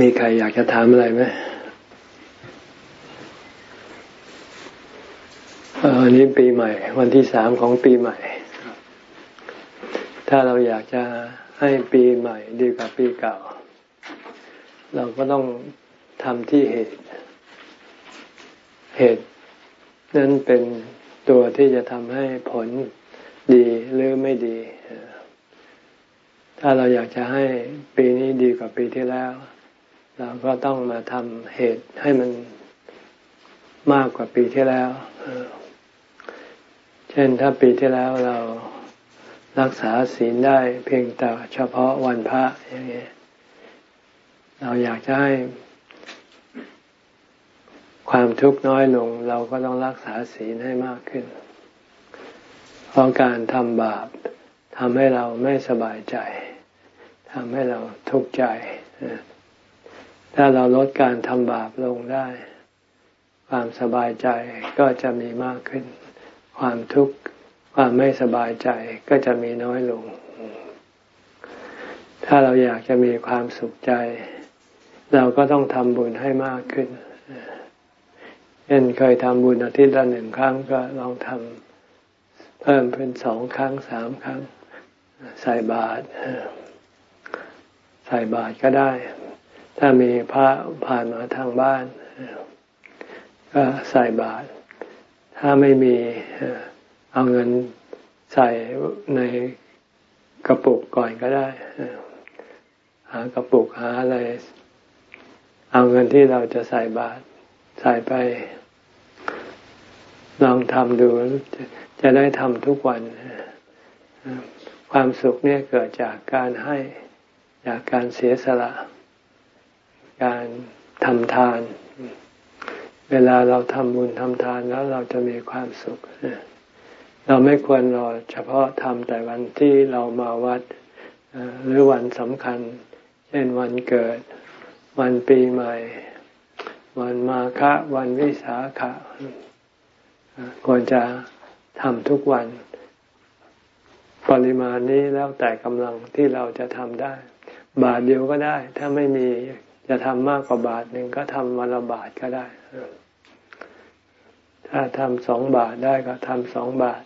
มีใครอยากจะถามอะไรไหมอันนี้ปีใหม่ วันที่สามของปีใหม่ ถ้าเราอยากจะให้ปีใหม่ดีกว่าปีเก่า เราก็ต้องทำที่เหตุ เหตุ นั้นเป็นตัวที่จะทำให้ผลดีหรือไม่ดี ถ้าเราอยากจะให้ปีนี้ดีกว่าปีที่แล้ว เราก็ต้องมาทำเหตุให้มันมากกว่าปีที่แล้ว เช่นถ้าปีที่แล้วเรารักษาศีลได้เพียงแต่เฉพาะวันพระอย่างนี้ยเราอยากจะให้ความทุกข์น้อยลง เราก็ต้องรักษาศีลให้มากขึ้น เพราะการทำบาปทำให้เราไม่สบายใจทำให้เราทุกข์ใจ ถ้าเราลดการทำบาปลงได้ ความสบายใจก็จะมีมากขึ้น ความทุกข์ความไม่สบายใจก็จะมีน้อยลง ถ้าเราอยากจะมีความสุขใจ เราก็ต้องทำบุญให้มากขึ้นเช่นเคยทำบุญอาทิตย์ละหนึ่งครั้งก็ลองทำเพิ่มเป็นสองครั้งสามครั้ง ใส่บาตรใส่บาตรก็ได้ ถ้ามีพระผ่านมาทางบ้าน ก็ใส่บาตรถ้าไม่มีเอาเงินใส่ในกระปุกก่อนก็ได้หากระปุกหาอะไร เอาเงินที่เราจะใส่บาตรใส่ไป ลองทำดูจะได้ทำทุกวันความสุขเนี่ยเกิดจากการให้จากการเสียสละ การทำทาน เวลาเราทำบุญทำทานแล้วเราจะมีความสุข เราไม่ควรรอเฉพาะทำแต่วันที่เรามาวัด หรือวันสำคัญ เช่นวันเกิด วันปีใหม่ วันมาฆะวันวิสาขะควรจะทำทุกวัน ปริมาณนี้แล้วแต่กำลังที่เราจะทำได้ บาทเดียวก็ได้ ถ้าไม่มี จะทำมากกว่าบาทหนึ่งก็ทำวันละบาทก็ได้ ถ้าทำสองบาทได้ก็ทำสองบาท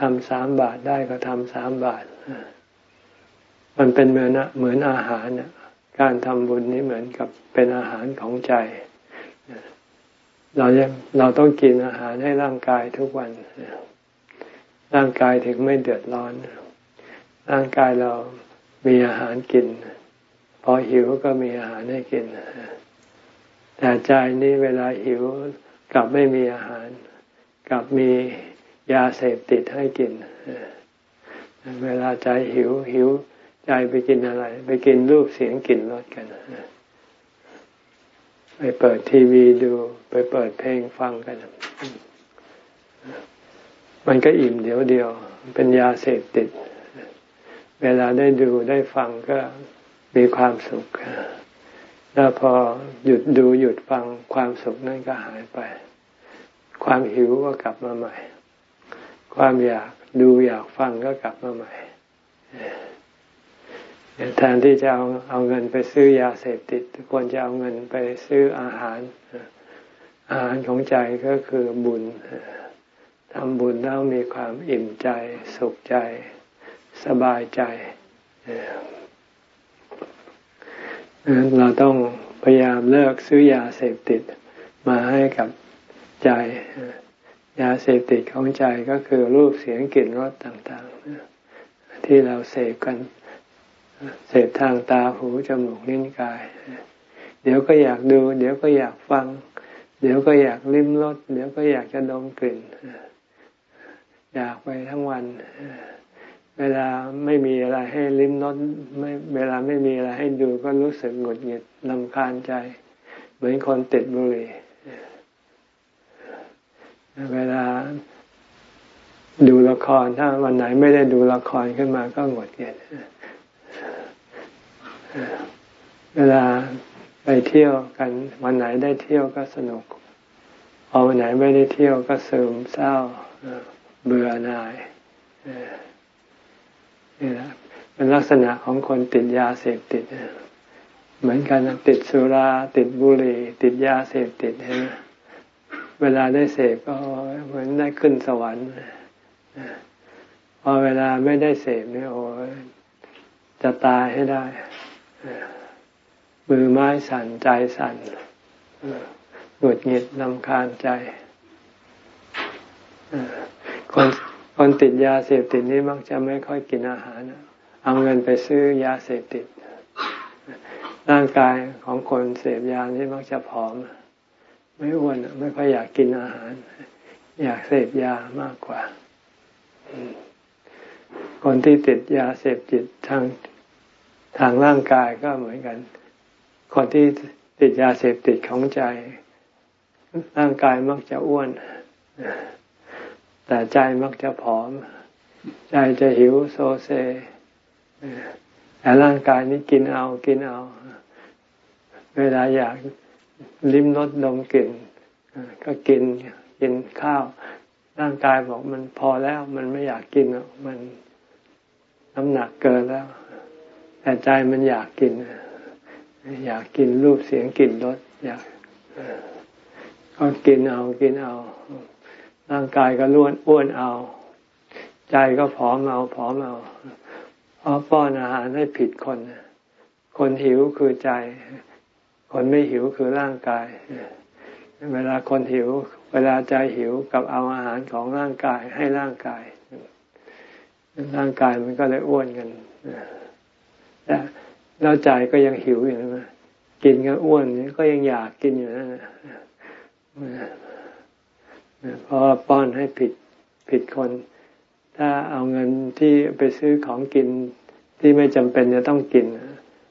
ทำสามบาทได้ก็ทำสามบาท มันเป็นเหมือนเหมือนอาหารการทำบุญนี้เหมือนกับเป็นอาหารของใจ เราเราต้องกินอาหารให้ร่างกายทุกวัน ร่างกายถึงไม่เดือดร้อน ร่างกายเรามีอาหารกิน พอหิวก็มีอาหารให้กิน แต่ใจนี่เวลาหิวกลับไม่มีอาหาร กลับมียาเสพติดให้กิน เวลาใจหิวหิวใจไปกินอะไร ไปกินรูปเสียงกลิ่นรสกันไปเปิดทีวีดู ไปเปิดเพลงฟังกัน มันก็อิ่มเดี๋ยวเดียว เป็นยาเสพติด เวลาได้ดูได้ฟังก็ มีความสุขแล้วพอหยุดดูหยุดฟังความสุขนั่นก็หายไป ความหิวก็กลับมาใหม่ ความอยากดูอยากฟังก็กลับมาใหม่แทนที่จะเอาเอาเงินไปซื้อยาเสพติดควรจะเอาเงินไปซื้ออาหาร อาหารของใจก็คือบุญทำบุญแล้วมีความอิ่มใจ สุขใจ สบายใจ เราต้องพยายามเลิกซื้อยาเสพติดมาให้กับใจ ยาเสพติดของใจก็คือรูปเสียงกลิ่นรสต่างๆ ที่เราเสพกันเสพทางตาหูจมูกลิ้นกาย เดี๋ยวก็อยากดู เดี๋ยวก็อยากฟัง เดี๋ยวก็อยากลิ้มรสเดี๋ยวก็อยากจะดมกลิ่น อยากไปทั้งวัน เวลาไม่มีอะไรให้ลิ้มรสไม่เวลาไม่มีอะไรให้ดูก็รู้สึกหงุดหงิดลำคาญใจ เหมือนคนติดบุหรี่เวลาดูละครถ้าวันไหนไม่ได้ดูละครขึ้นมาก็หงุดเงียเวลาไปเที่ยวกันวันไหนได้เที่ยวก็สนุกพอวันไหนไม่ได้เที่ยวก็ซึมเศร้าเบื่อหน่าย นี่แหละเป็นลักษณะของคนติดยาเสพติด เหมือนกันติดสุราติดบุหรี่ ติดยาเสพติดเห็นไหมเวลาได้เสพก็เหมือนได้ขึ้นสวรรค์พอเวลาไม่ได้เสพเนี่ยโอ้จะตายให้ได้ มือไม้สั่นใจสั่นหงุดหงิดลำคาญใจคน คนติดยาเสพติดนี้มักจะไม่ค่อยกินอาหาร เอาเงินไปซื้อยาเสพติด ร่างกายของคนเสพยานี้มักจะผอม ไม่อ้วนไม่ค่อยอยากกินอาหาร อยากเสพยามากกว่า คนที่ติดยาเสพติดทางทางร่างกายก็เหมือนกัน คนที่ติดยาเสพติดของใจ ร่างกายมักจะอ้วน แต่ใจมักจะผอม ใจจะหิวโซเซแต่ร่างกายนี้กินเอากินเอา เวลาอยากลิ้มรสดมกลิ่นก็กินกินข้าว ร่างกายบอกมันพอแล้ว มันไม่อยากกินมันน้ำหนักเกินแล้ว แต่ใจมันอยากกิน อยากกินรูปเสียงกลิ่นรสอยากก็กินเอากินเอา ร่างกายก็ล้วนอ้วนเอา ใจก็ผอมเอาผอมเอาเพราะป้อนอาหารให้ผิดคน คนหิวคือใจ คนไม่หิวคือร่างกาย เวลาคนหิว เวลาใจหิวกับเอาอาหารของร่างกายให้ร่างกาย ร่างกายมันก็เลยอ้วนกันแต่แล้วใจก็ยังหิวอยู่นะกินกันอ้วนก็ยังอยากกินอยู่นะ เพราะป้อนให้ผิดผิดคน ถ้าเอาเงินที่ไปซื้อของกินที่ไม่จำเป็นจะต้องกิน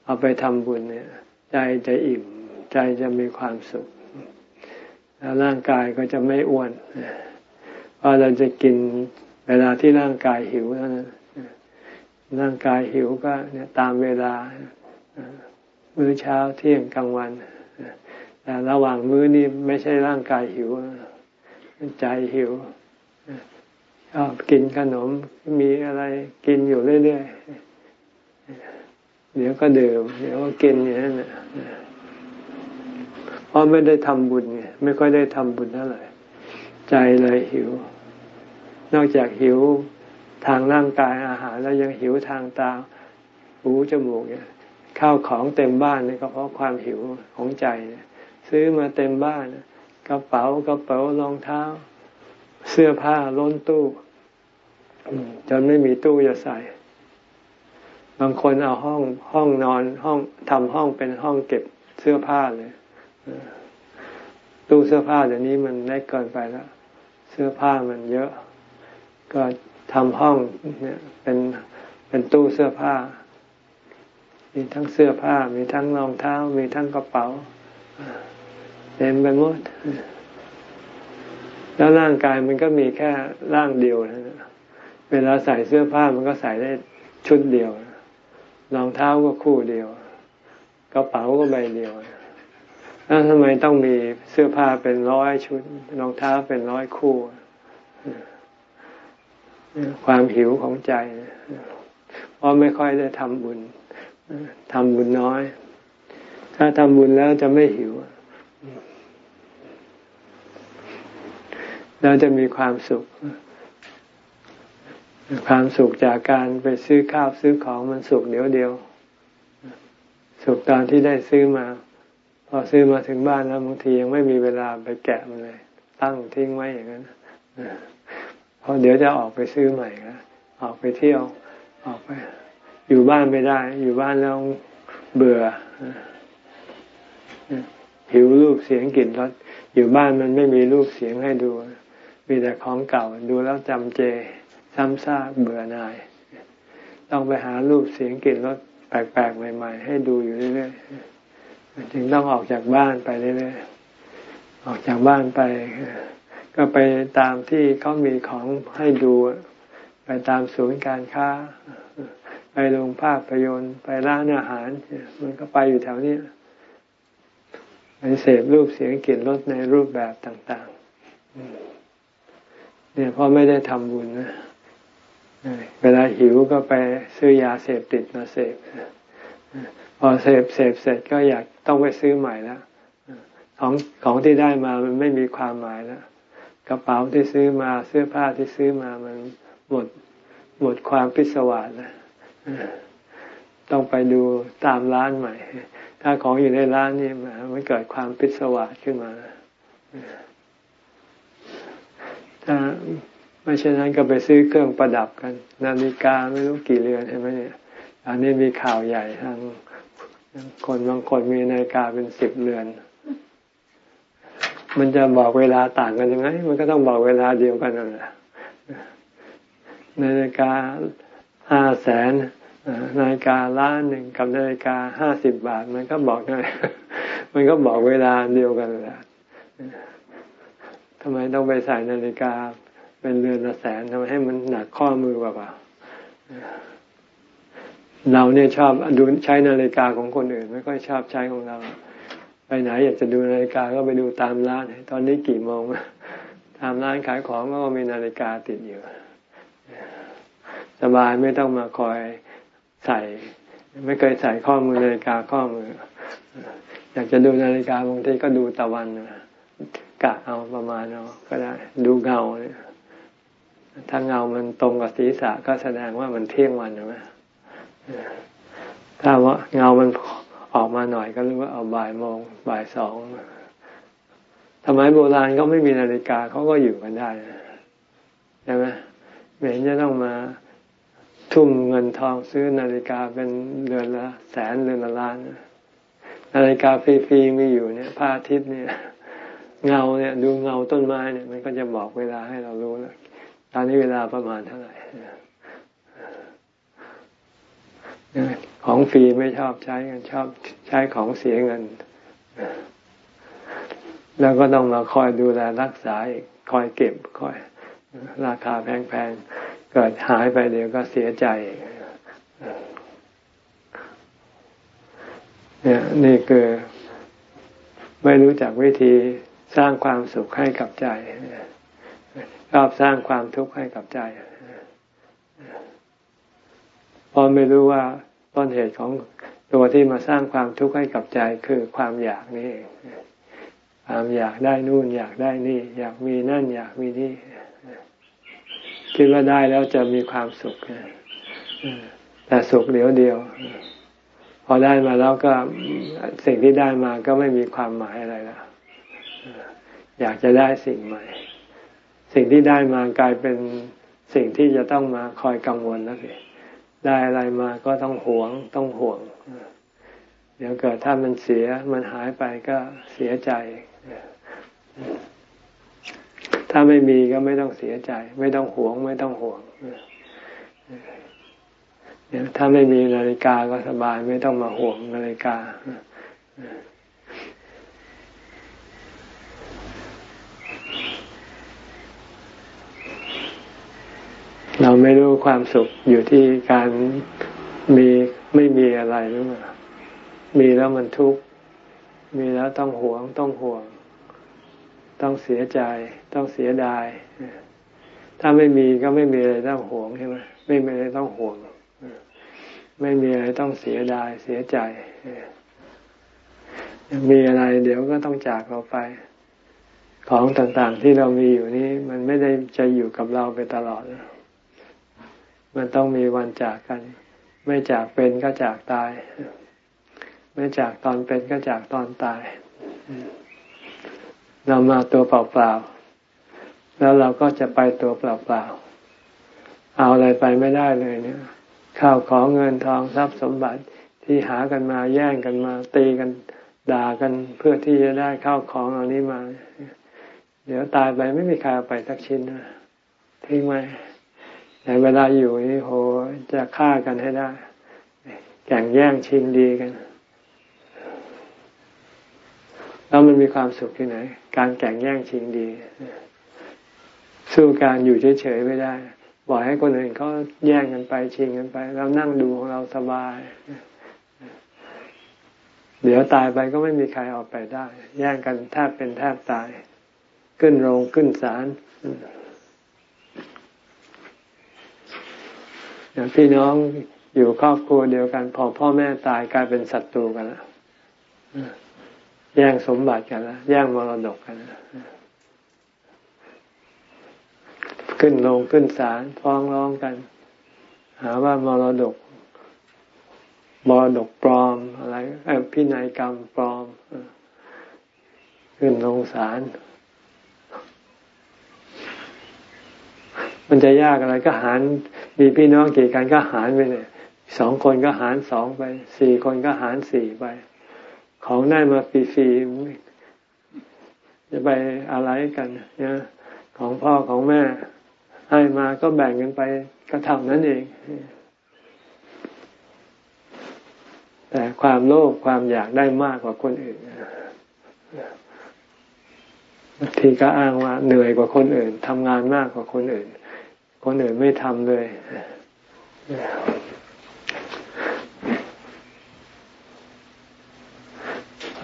เอาไปทำบุญเนี่ย ใจจะอิ่ม ใจจะมีความสุข แล้วร่างกายก็จะไม่อ้วนเพราะเราจะกินเวลาที่ร่างกายหิวเท่านั้นร่างกายหิวก็เนี่ยตามเวลามื้อเช้าเที่ยงกลางวันแต่ระหว่างมื้อนี้ไม่ใช่ร่างกายหิว ใจหิวชอบกินขนมมีอะไรกินอยู่เรื่อยๆ เดี๋ยวก็ดื่มเดี๋ยวก็กินอย่างนั้นเพราะไม่ได้ทำบุญไงไม่ค่อยได้ทำบุญเท่าไหร่ใจเลยหิว นอกจากหิวทางร่างกายอาหารแล้วยังหิวทางตาหูจมูกเนี่ยข้าวของเต็มบ้านนี่ก็เพราะความหิวของใจ ซื้อมาเต็มบ้าน กระเป๋ากระเป๋ารองเท้า เสื้อผ้าล้นตู้ จนไม่มีตู้จะใส่ บางคนเอาห้องห้องนอนห้องทำห้องเป็นห้องเก็บเสื้อผ้าเลยตู้เสื้อผ้าเดี๋ยวนี้มันได้เกินไปแล้วเสื้อผ้ามันเยอะ ก็ทำห้องเนี่ยเป็นเป็นตู้เสื้อผ้า มีทั้งเสื้อผ้า มีทั้งรองเท้า มีทั้งกระเป๋า ต็มไปหมด แล้วร่างกายมันก็มีแค่ร่างเดียวนะเวลาใส่เสื้อผ้ามันก็ใส่ได้ชุดเดียวรองเท้าก็คู่เดียวกระเป๋าก็ใบเดียวแล้วทำไมต้องมีเสื้อผ้าเป็นร้อยชุดรองเท้าเป็นร้อยคู่ ความหิวของใจเพราะไม่ค่อยได้ทำบุญทำบุญน้อย ถ้าทำบุญแล้วจะไม่หิว เราจะมีความสุข ความสุขจากการไปซื้อข้าวซื้อของมันสุขเดียวเดียว สุขตอนที่ได้ซื้อมา พอซื้อมาถึงบ้านแล้วบางทียังไม่มีเวลาไปแกะมันเลย ตั้งทิ้งไว้อย่างนั้นเพราะเดี๋ยวจะออกไปซื้อใหม่นะออกไปเที่ยว ออกไป อยู่บ้านไม่ได้ อยู่บ้านแล้วเบื่อหิวรูปเสียงกลิ่นรสอยู่บ้านมันไม่มีรูปเสียงให้ดู มีแต่ของเก่าดูแล้วจำเจ ซ้ำซากเบื่อหน่าย ต้องไปหารูปเสียงกลิ่นรสแปลกๆใหม่ ๆ ให้ดูอยู่เรื่อยๆจึงต้องออกจากบ้านไปเรื่อยๆออกจากบ้านไป ก็ไปตามที่เขามีของให้ดูไปตามศูนย์การค้า ไปโรงภาพยนตร์ไปร้านอาหาร มันก็ไปอยู่แถวนี้ไปเสพรูปเสียงกลิ่นรสในรูปแบบต่าง ๆ เนี่ยเพราะไม่ได้ทำบุญนะเวลาหิวก็ไปซื้อยาเสพติดมาเสพพอเสพเสพเสร็จก็อยากต้องไปซื้อใหม่แล้วของของที่ได้มามันไม่มีความหมายแล้วกระเป๋าที่ซื้อมาเสื้อผ้าที่ซื้อมามันหมดหมดความพิศวาสนะต้องไปดูตามร้านใหม่ ถ้าของอยู่ในร้านนี่มันเกิดความพิศวาสขึ้นมาถ้า ไม่เช่นนั้นก็ไปซื้อเครื่องประดับกัน นาฬิกาไม่รู้กี่เรือนใช่ไหมเนี่ยอันนี้มีข่าวใหญ่ทางคนบางคนมีนาฬิกาเป็นสิบเรือน มันจะบอกเวลาต่างกันยังไง มันก็ต้องบอกเวลาเดียวกันนั่นแหละนาฬิกาห้าแสนนาฬิกาล้านหนึ่งกับนาฬิกาห้าสิบบาท มันก็บอกได้ มันก็บอกเวลาเดียวกันแหละ ทำไมต้องไปใส่นาฬิกา เป็นเรือนละแสนทำไมให้มันหนักข้อมือเปล่าเราเนี่ยชอบดูใช้นาฬิกาของคนอื่น ไม่ค่อยชอบใช้ของเรา ไปไหนอยากจะดูนาฬิกาก็ไปดูตามร้าน ตอนนี้กี่โมงตามร้านขายของก็มีนาฬิกาติดอยู่สบายไม่ต้องมาคอยใส่ ไม่เคยใส่ข้อมือนาฬิกาข้อมือ อยากจะดูนาฬิกาบางทีก็ดูตะวัน กะเอาประมาณเอาก็ได้ ดูเงาเนี่ยถ้าเงามันตรงกับศีรษะก็แสดงว่ามันเที่ยงวันใช่ไหมถ้าว่าเงามันออกมาหน่อยก็รู้ว่าเอาบ่ายโมงบ่ายสองทำไมโบราณเขาไม่มีนาฬิกาเขาก็อยู่กันได้ใช่ไหมไม่เห็นจะต้องมาทุ่มเงินทองซื้อนาฬิกาเป็นเดือนละแสนเดือนละล้าน นาฬิกาฟรีๆมีอยู่เนี่ยพระอาทิตย์เนี่ย เงาเนี่ยดูเงาต้นไม้เนี่ยมันก็จะบอกเวลาให้เรารู้แล้วตอนนี้เวลาประมาณเท่าไหร่ของฟรีไม่ชอบใช้กันชอบใช้ของเสียเงิน แล้วก็ต้องมาคอยดูแลรักษาอีกคอยเก็บคอย ราคาแพงๆเกิดหายไปเดี๋ยวก็เสียใจเนี่ยนี่คือไม่รู้จักวิธี สร้างความสุขให้กับใจชอบสร้างความทุกข์ให้กับใจพอไม่รู้ว่าต้นเหตุของตัวที่มาสร้างความทุกข์ให้กับใจคือความอยากนี่เองความอยากได้นู่นอยากได้นี่ อยากมีนั่นอยากมีนี่คิดว่าได้แล้วจะมีความสุขแต่สุขเดียวเดียว พอได้มาแล้วก็สิ่งที่ได้มาก็ไม่มีความหมายอะไรแล้ว อยากจะได้สิ่งใหม่ สิ่งที่ได้มากลายเป็นสิ่งที่จะต้องมาคอยกังวลแล้วสิได้อะไรมาก็ต้องหวงต้องห่วง เดี๋ยวเกิดถ้ามันเสียมันหายไปก็เสียใจ ถ้าไม่มีก็ไม่ต้องเสียใจ ไม่ต้องหวง ไม่ต้องห่วงถ้าไม่มีนาฬิกาก็สบายไม่ต้องมาห่วงนาฬิกา เราไม่รู้ความสุขอยู่ที่การมีไม่มีอะไรหรือเปล่ามีแล้วมันทุกข์ มีแล้วต้องหวงต้องห่วง ต้องเสียใจ ต้องเสียดาย ถ้าไม่มีก็ไม่มีอะไรต้องหวงใช่ไหมไม่มีอะไรต้องห่วง ไม่มีอะไรต้องเสียดายเสียใจ มีอะไรเดี๋ยวก็ต้องจากเราไป ของต่างๆที่เรามีอยู่นี้ มันไม่ได้จะอยู่กับเราไปตลอดนะ มันต้องมีวันจากกัน ไม่จากเป็นก็จากตาย ไม่จากตอนเป็นก็จากตอนตาย เรามาตัวเปล่าๆแล้วเราก็จะไปตัวเปล่าๆเอาอะไรไปไม่ได้เลยเนี่ย ข้าวของเงินทองทรัพย์สมบัติที่หากันมาแย่งกันมาตีกันด่ากันเพื่อที่จะได้ข้าวของเหล่านี้มา เดี๋ยวตายไปไม่มีใครเอาไปสักชิ้นนะทิ้งไว้ แต่เวลาอยู่นี่โหจะฆ่ากันให้ได้แข่งแย่งชิงดีกัน แล้วมันมีความสุขที่ไหน การแข่งแย่งชิงดี สู้การอยู่เฉยๆไม่ได้บอกให้คนอื่นเขาแย่งกันไปชิงกันไปเรานั่งดูของเราสบาย เดี๋ยวตายไปก็ไม่มีใครออกไปได้ แย่งกันแทบเป็นแทบตาย ขึ้นโรงขึ้นศาลอย่าง พี่น้องอยู่ครอบครัวเดียวกัน พอพ่อแม่ตายกลายเป็นศัตรูกันแล้วแย่งสมบัติกันแล้วแย่งมรดกกันแล้วขึ้นลงขึ้นศาลฟ้องร้องกัน หาว่ามรดกมรดกปลอมอะไรพินัยกรรมปลอมขึ้นลงศาล มันจะยากอะไรก็หารมีพี่น้องกี่กันก็หารไปเลยสองคนก็หารสองไปสี่คนก็หารสี่ไป ของได้มาฟรีๆจะไปอะไรกันเนี่ยของพ่อของแม่ ให้มาก็แบ่งกันไปก็เท่านั้นเอง แต่ความโลภความอยากได้มากกว่าคนอื่นบางทีก็อ้างว่าเหนื่อยกว่าคนอื่นทำงานมากกว่าคนอื่น คนอื่นไม่ทำเลย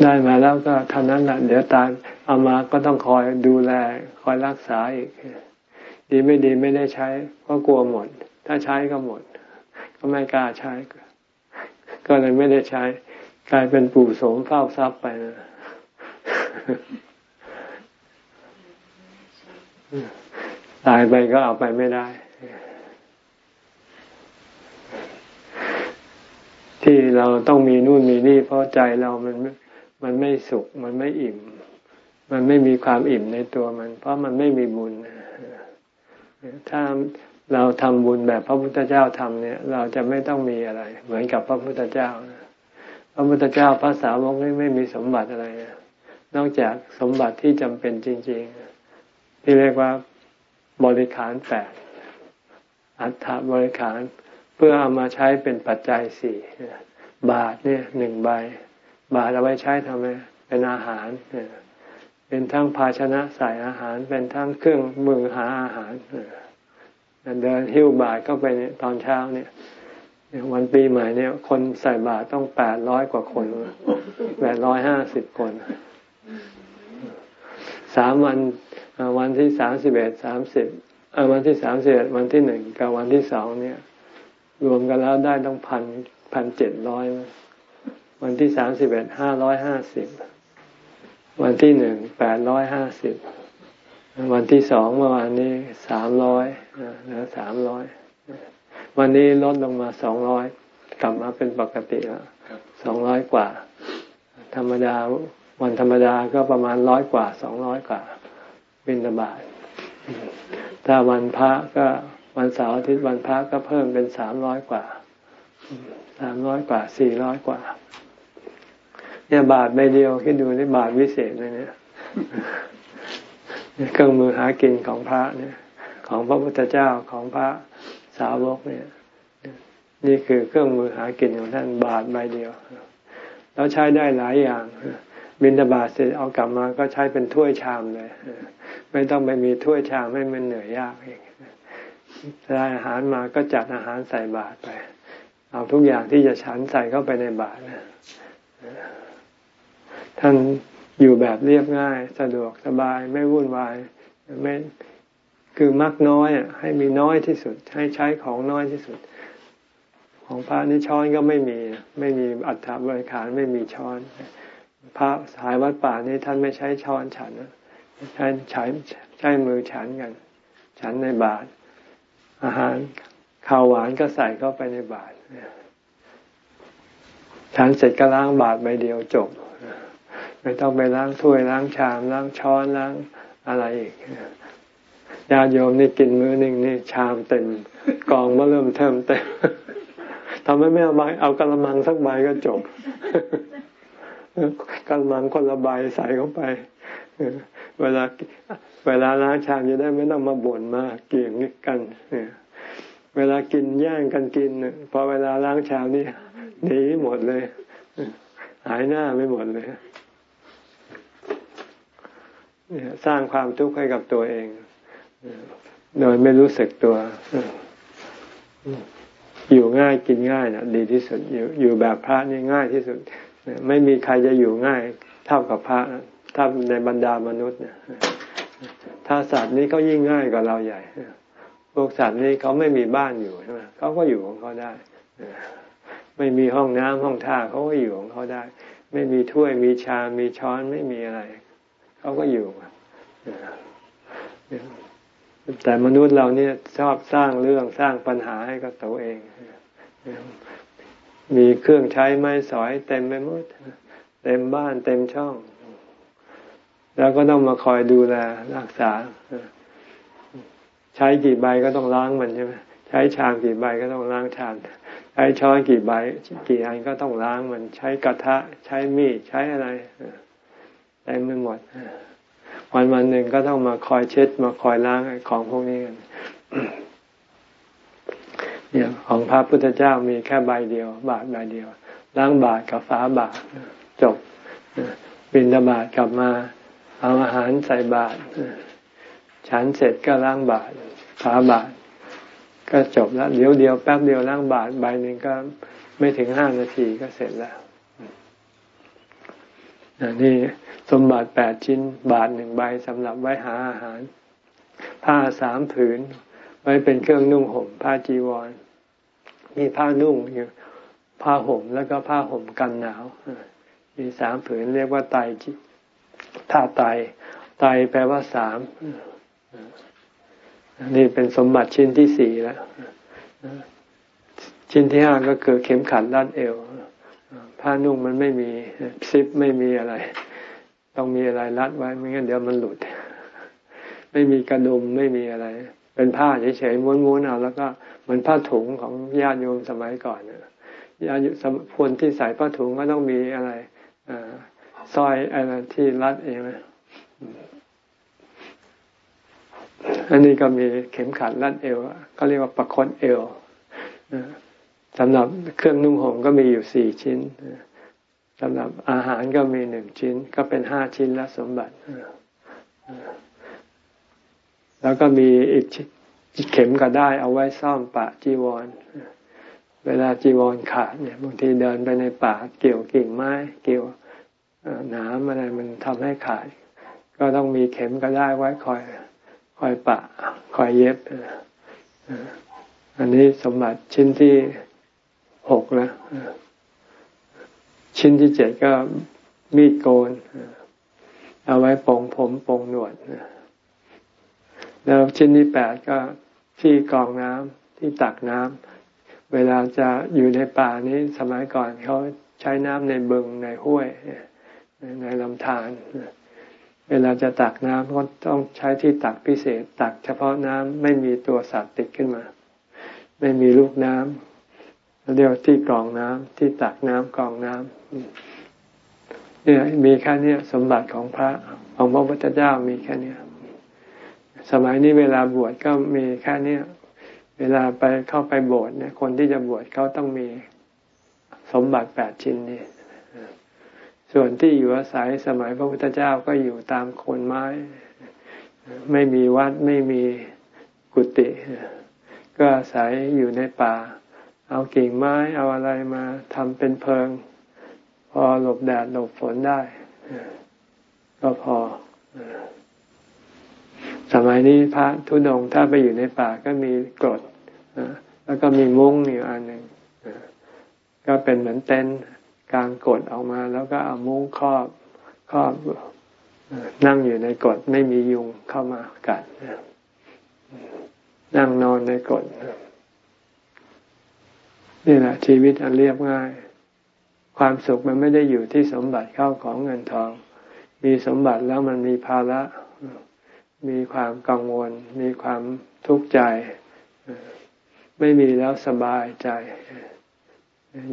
ได้มาแล้วก็เท่านั้นแหละเดี๋ยวตายเอามาก็ต้องคอยดูแล คอยรักษาอีก ดีไม่ดีไม่ได้ใช้ก็กลัวหมด ถ้าใช้ก็หมด ก็ไม่กล้าใช้ ก็เลยไม่ได้ใช้ กลายเป็นปู่โสมเฝ้าทรัพย์ไปนะ ตายไปก็เอาไปไม่ได้ ที่เราต้องมีนู่นมีนี่ เพราะใจเรามันมันไม่สุข มันไม่อิ่ม มันไม่มีความอิ่มในตัวมัน เพราะมันไม่มีบุญถ้าเราทำบุญแบบพระพุทธเจ้าทำเนี่ย เราจะไม่ต้องมีอะไร เหมือนกับพระพุทธเจ้า พระพุทธเจ้าพระสาวกไม่ไม่มีสมบัติอะไร นอกจากสมบัติที่จำเป็นจริง ๆ ที่เรียกว่า บริขารแปดอัฐบริขารเพื่อเอามาใช้เป็นปัจจัยสี่บาทเนี่ยหนึ่งใบ บาทเอาไว้ใช้ทำไมเป็นอาหารเป็นทั้งภาชนะใส่อาหาร เป็นทั้งเครื่องมือหาอาหารเดินหิ้วบาทก็ไปตอนเช้าเนี่ยวันปีใหม่เนี่ย คนใส่บาตรต้องแปดร้อยกว่าคนแปดร้อยห้าสิบคน สามวัน วันที่สามสิบเอ็ดสามสิบวันที่สามสิบเอ็ดวันที่หนึ่งกับวันที่สองเนี่ย รวมกันแล้วได้ต้องพันพันเจ็ดร้อยวันที่สามสิบเอ็ดห้าร้อยห้าสิบวันที่หนึ่งแปดร้อยห้าสิบวันที่สองเมื่อวานนี้สามร้อยนะสามร้อยวันนี้ลดลงมาสองร้อยกลับมาเป็นปกติแล้วสองร้อยกว่า ธรรมดาวันธรรมดาก็ประมาณร้อยกว่าสองร้อยกว่า บินบาตถ้าวันพระก็วันเสาร์อาทิตย์วันพระก็เพิ่มเป็นสามร้อยกว่าสามร้อยกว่าสี่ร้อยกว่า เนี่ยบาทใบเดียวคิดดูนี่บาทวิเศษเลยเนี่ยเครื่องมือหากินของพระเนี่ย ของพระพุทธเจ้าของพระสาวกเนี่ย นี่คือเครื่องมือหากินของท่านบาทใบเดียวแล้วใช้ได้หลายอย่าง บินตบาทเสร็จเอากลับมาก็ใช้เป็นถ้วยชามเลย ไม่ต้องไปมีถ้วยชามให้มันเหนื่อยยากเองได้อาหารมาก็จัดอาหารใส่บาตรไป เอาทุกอย่างที่จะฉันใส่เข้าไปในบาตรท่านอยู่แบบเรียบง่าย สะดวกสบายไม่วุ่นวายไม่คือมักน้อยอะให้มีน้อยที่สุด ให้ใช้ของน้อยที่สุด ของพระนี่ช้อนก็ไม่มี ไม่มีอัฐบริขารไม่มีช้อน พระสายวัดป่านี้ท่านไม่ใช้ช้อนฉัน ใช้ใช้ใช้มือฉันกัน ฉันในบาตรอาหารข้าวหวานก็ใส่เข้าไปในบาตรฉันเสร็จก็ล้างบาตรใบเดียวจบ ไม่ต้องไปล้างถ้วยล้างชามล้างช้อนล้างอะไรอีกญาติโยมนี่กินมื้อหนึ่งนี่ชามเต็มกองมาเริ่มเทิมเต็มทำไมไม่เอาใบเอากระมังสักใบก็จบกำลังคนละใบใส่เข้าไป เวลาเวลาล้างชามจะได้ไม่ต้องมาบ่นมาเกี่ยงกันเวลากินแย่งกันกินพอเวลาล้างชามนี่หนีหมดเลยหายหน้าไม่หมดเลยสร้างความทุกข์ให้กับตัวเองโดยไม่รู้สึกตัว อยู่ง่ายกินง่ายนะดีที่สุดอยู่อยู่แบบพระนี่ง่ายที่สุด ไม่มีใครจะอยู่ง่ายเท่ากับพระ ถ้าในบรรดามนุษย์เนี่ยถ้าสัตว์นี้เขายิ่งง่ายกว่าเราใหญ่พวกสัตว์นี้เขาไม่มีบ้านอยู่ใช่ไหมเขาก็อยู่ของเขาได้ไม่มีห้องน้ำห้องท่าเขาก็อยู่ของเขาได้ ไม่มีถ้วยมีชามมีช้อนไม่มีอะไรเขาก็อยู่แต่มนุษย์เราเนี่ยชอบสร้างเรื่องสร้างปัญหาให้กับตัวเอง มีเครื่องใช้ไม้สอยเต็มไปหมดเต็มบ้านเต็มช่อง แล้วก็ต้องมาคอยดูแลรักษา ใช้กี่ใบก็ต้องล้างมันใช่ไหมใช้ชามกี่ใบก็ต้องล้างชามใช้ช้อนกี่ใบกี่อันก็ต้องล้างมันใช้กระทะ ใช้มีดใช้อะไรเต็มไปหมดวันวันหนึ่งก็ต้องมาคอยเช็ดมาคอยล้างของพวกนี้กันเนี่ยของพระพุทธเจ้ามีแค่ใบเดียว บาทใบเดียว ล้างบาทกับฝาบาทจบบินบาทกลับมา เอาอาหารใส่บาตรฉันเสร็จก็ล้างบาตรฝาบาทก็จบแล้วเดี๋ยวเดียวแป๊บเดียวล้างบาทใบหนึ่งก็ไม่ถึงห้านาทีก็เสร็จแล้วนี่สมบัติแปดชิ้นบาทหนึ่งใบสำหรับไว้หาอาหาร ผ้าสามผืน ไว้เป็นเครื่องนุ่งห่มผ้าจีวร มีผ้านุ่งอยู่ผ้าห่มแล้วก็ผ้าห่มกันหนาวมีสามผืนเรียกว่าไต ถ้าไตไตแปลว่าสามนี่เป็นสมบัติชิ้นที่สี่แล้วชิ้นที่ห้าก็คือเข็มขัดรัดเอว ผ้านุ่งมันไม่มีซิปไม่มีอะไร ต้องมีอะไรรัดไว้ไม่งั้นเดี๋ยวมันหลุด ไม่มีกระดุมไม่มีอะไร เป็นผ้าเฉยๆม้วนๆเอาแล้วก็เหมือนผ้าถุงของญาติโยมสมัยก่อนญาติคนที่ใส่ผ้าถุงก็ต้องมีอะไรอ สร้อยอะไรที่รัดเองอันนี้ก็มีเข็มขัดรัดเอวก็เรียกว่าประคตเอวสำหรับเครื่องนุ่งห่มก็มีอยู่สี่ชิ้นสำหรับอาหารก็มีหนึ่งชิ้น ก็เป็นห้าชิ้นละสมบัติแล้วก็มีอีกเข็มก็ได้เอาไว้ซ่อมปะจีวร เวลาจีวรขาดเนี่ยบางทีเดินไปในป่าเกี่ยวกิ่งไม้ เกี่ยว น้ำอะไรมันทำให้ขาด ก็ต้องมีเข็มก็ได้ไว้คอยคอยปะ คอยเย็บอันนี้สมบัติชิ้นที่หกนะชิ้นที่เจ็ดก็มีดโกน เอาไว้ปองผมปองหนวดแล้วชิ้นที่แปดก็ที่กรองน้ำที่ตักน้ำเวลาจะอยู่ในป่านี้สมัยก่อนเขาใช้น้ำในบึงในห้วย ในลำธารเวลาจะตักน้ำก็ต้องใช้ที่ตักพิเศษ ตักเฉพาะน้ำไม่มีตัวสัตว์ติดขึ้นมา ไม่มีลูกน้ำเรียกที่กรองน้ำที่ตักน้ำกรองน้ำเนี่ยมีแค่นี้สมบัติของพระของพระพุทธเจ้ามีแค่นี้สมัยนี้เวลาบวชก็มีแค่นี้เวลาไปเข้าไปโบสถ์เนี่ยคนที่จะบวชเขาต้องมีสมบัติแปดชิ้นนี้ ส่วนที่อยู่อาศัยสมัยพระพุทธเจ้าก็อยู่ตามโคนไม้ ไม่มีวัดไม่มีกุฏิก็อาศัยอยู่ในป่า เอากิ่งไม้เอาอะไรมาทำเป็นเพิง พอหลบแดดหลบฝนได้ ก็พอ สมัยนี้พระทุดงถ้าไปอยู่ในป่าก็มีกรดแล้วก็มีมุ้งอยู่อันหนึ่งก็เป็นเหมือนเต็นท์ กางกดออกมาแล้วก็เอามุ้งครอบครอบนั่งอยู่ในกดไม่มียุงเข้ามากัดนั่งนอนในกดนี่แหละชีวิตอันเรียบง่าย ความสุขมันไม่ได้อยู่ที่สมบัติเข้าของเงินทอง มีสมบัติแล้วมันมีภาระ มีความกังวล มีความทุกข์ใจ ไม่มีแล้วสบายใจ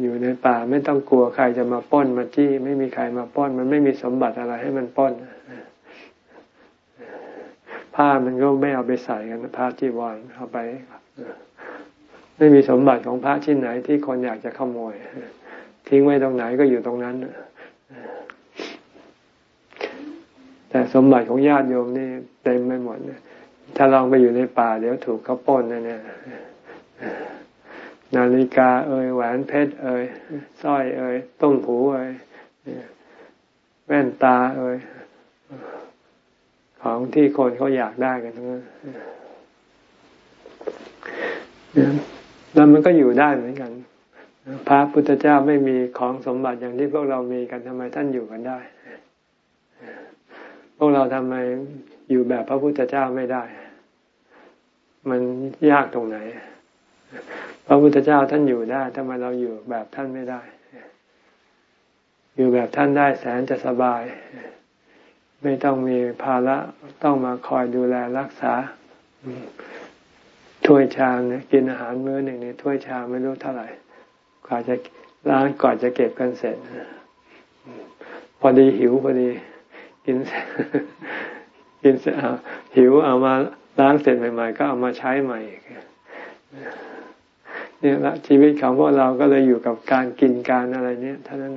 อยู่ในป่าไม่ต้องกลัวใครจะมาป้นมาจี้ไม่มีใครมาป้น มันไม่มีสมบัติอะไรให้มันป้นผ้ามันก็ไม่เอาไปใส่กันผ้าจีวรเอาไปไม่มีสมบัติของพระชิ้นไหนที่คนอยากจะขโมย ทิ้งไว้ตรงไหนก็อยู่ตรงนั้นแต่สมบัติของญาติโยมนี่เต็มไปหมดถ้าลองไปอยู่ในป่าเดี๋ยวถูกเขาป้นนะเนี่ย นาฬิกาเอ่ยแหวนเพชรเอ่ยสร้อยเอ่ยต้นหูเอ่ยแว่นตาเอ่ยของที่คนเขาอยากได้กันทั้งนั้นแล้วมันก็อยู่ได้เหมือนกัน พระพุทธเจ้าไม่มีของสมบัติอย่างที่พวกเรามีกันทำไมท่านอยู่กันได้ พวกเราทำไมอยู่แบบพระพุทธเจ้าไม่ได้ มันยากตรงไหน พระพุทธเจ้าท่านอยู่ได้ทำไมเราอยู่แบบท่านไม่ได้ อยู่แบบท่านได้แสนจะสบาย ไม่ต้องมีภาระต้องมาคอยดูแลรักษาถ้วยชามเนี่ยกินอาหารมื้อหนึ่งในถ้วยชามไม่รู้เท่าไหร่กว่าจะล้างก่อนจะเก็บกันเสร็จพอดีหิวพอดีกินกินเสร็จหิวเอามาล้างเสร็จใหม่ ๆ ก็เอามาใช้ใหม่อีก เนี่ยละชีวิตของพวกเราก็เลยอยู่กับการกินการอะไรเนี่ยเท่านั้น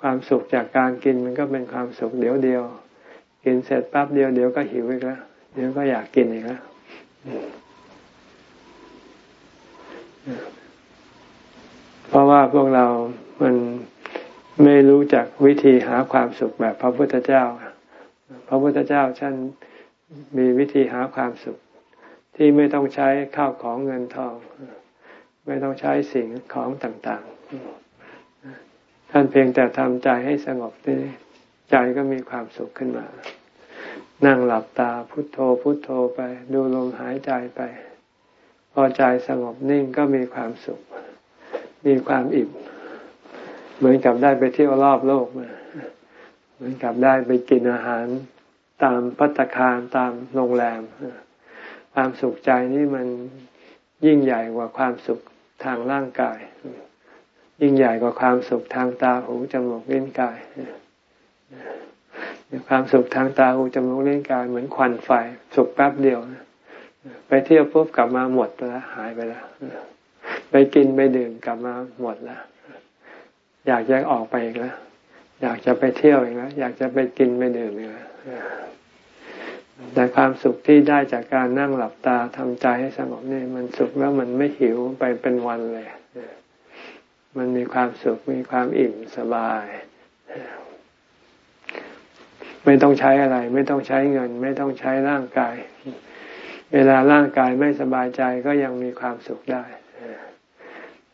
ความสุขจากการกินมันก็เป็นความสุขเดี๋ยวเดียว กินเสร็จปั๊บเดียวเดี๋ยวก็หิวอีกแล้วเดี๋ยวก็อยากกินอีกแล้วเพราะว่าพวกเรามันไม่รู้จักวิธีหาความสุขแบบพระพุทธเจ้า พระพุทธเจ้าท่านมีวิธีหาความสุข ที่ไม่ต้องใช้ข้าวของเงินทอง ไม่ต้องใช้สิ่งของต่างๆ ท่านเพียงแต่ทำใจให้สงบนี่ใจก็มีความสุขขึ้นมา นั่งหลับตาพุโทโธพุโทโธไป ดูลมหายใจไป พอใจสงบนิ่งก็มีความสุข มีความอิ่ม เหมือนกับได้ไปเที่ยวรอบโลกเหมือนกับได้ไปกินอาหารตามพัตคารตามโรงแรม ความสุขใจนี่มันยิ่งใหญ่กว่าความสุขทางร่างกาย ยิ่งใหญ่กว่าความสุขทางตาหูจมูกลิ้นกายความสุขทางตาหูจมูกลิ้นกายเหมือนควันไฟ สุขแป๊บเดียวไปเที่ยวปุ๊บกลับมาหมดแล้วหายไปแล้วไปกินไปดื่มกลับมาหมดแล้วอยากจะออกไปอีกแล้วอยากจะไปเที่ยวอีกแล้วอยากจะไปกินไปดื่มอีกแล้ว แต่ความสุขที่ได้จากการนั่งหลับตาทำใจให้สงบนี่มันสุขแล้วมันไม่หิวไปเป็นวันเลย มันมีความสุขมีความอิ่มสบาย ไม่ต้องใช้อะไร ไม่ต้องใช้เงิน ไม่ต้องใช้ร่างกาย เวลาร่างกายไม่สบายใจก็ยังมีความสุขได้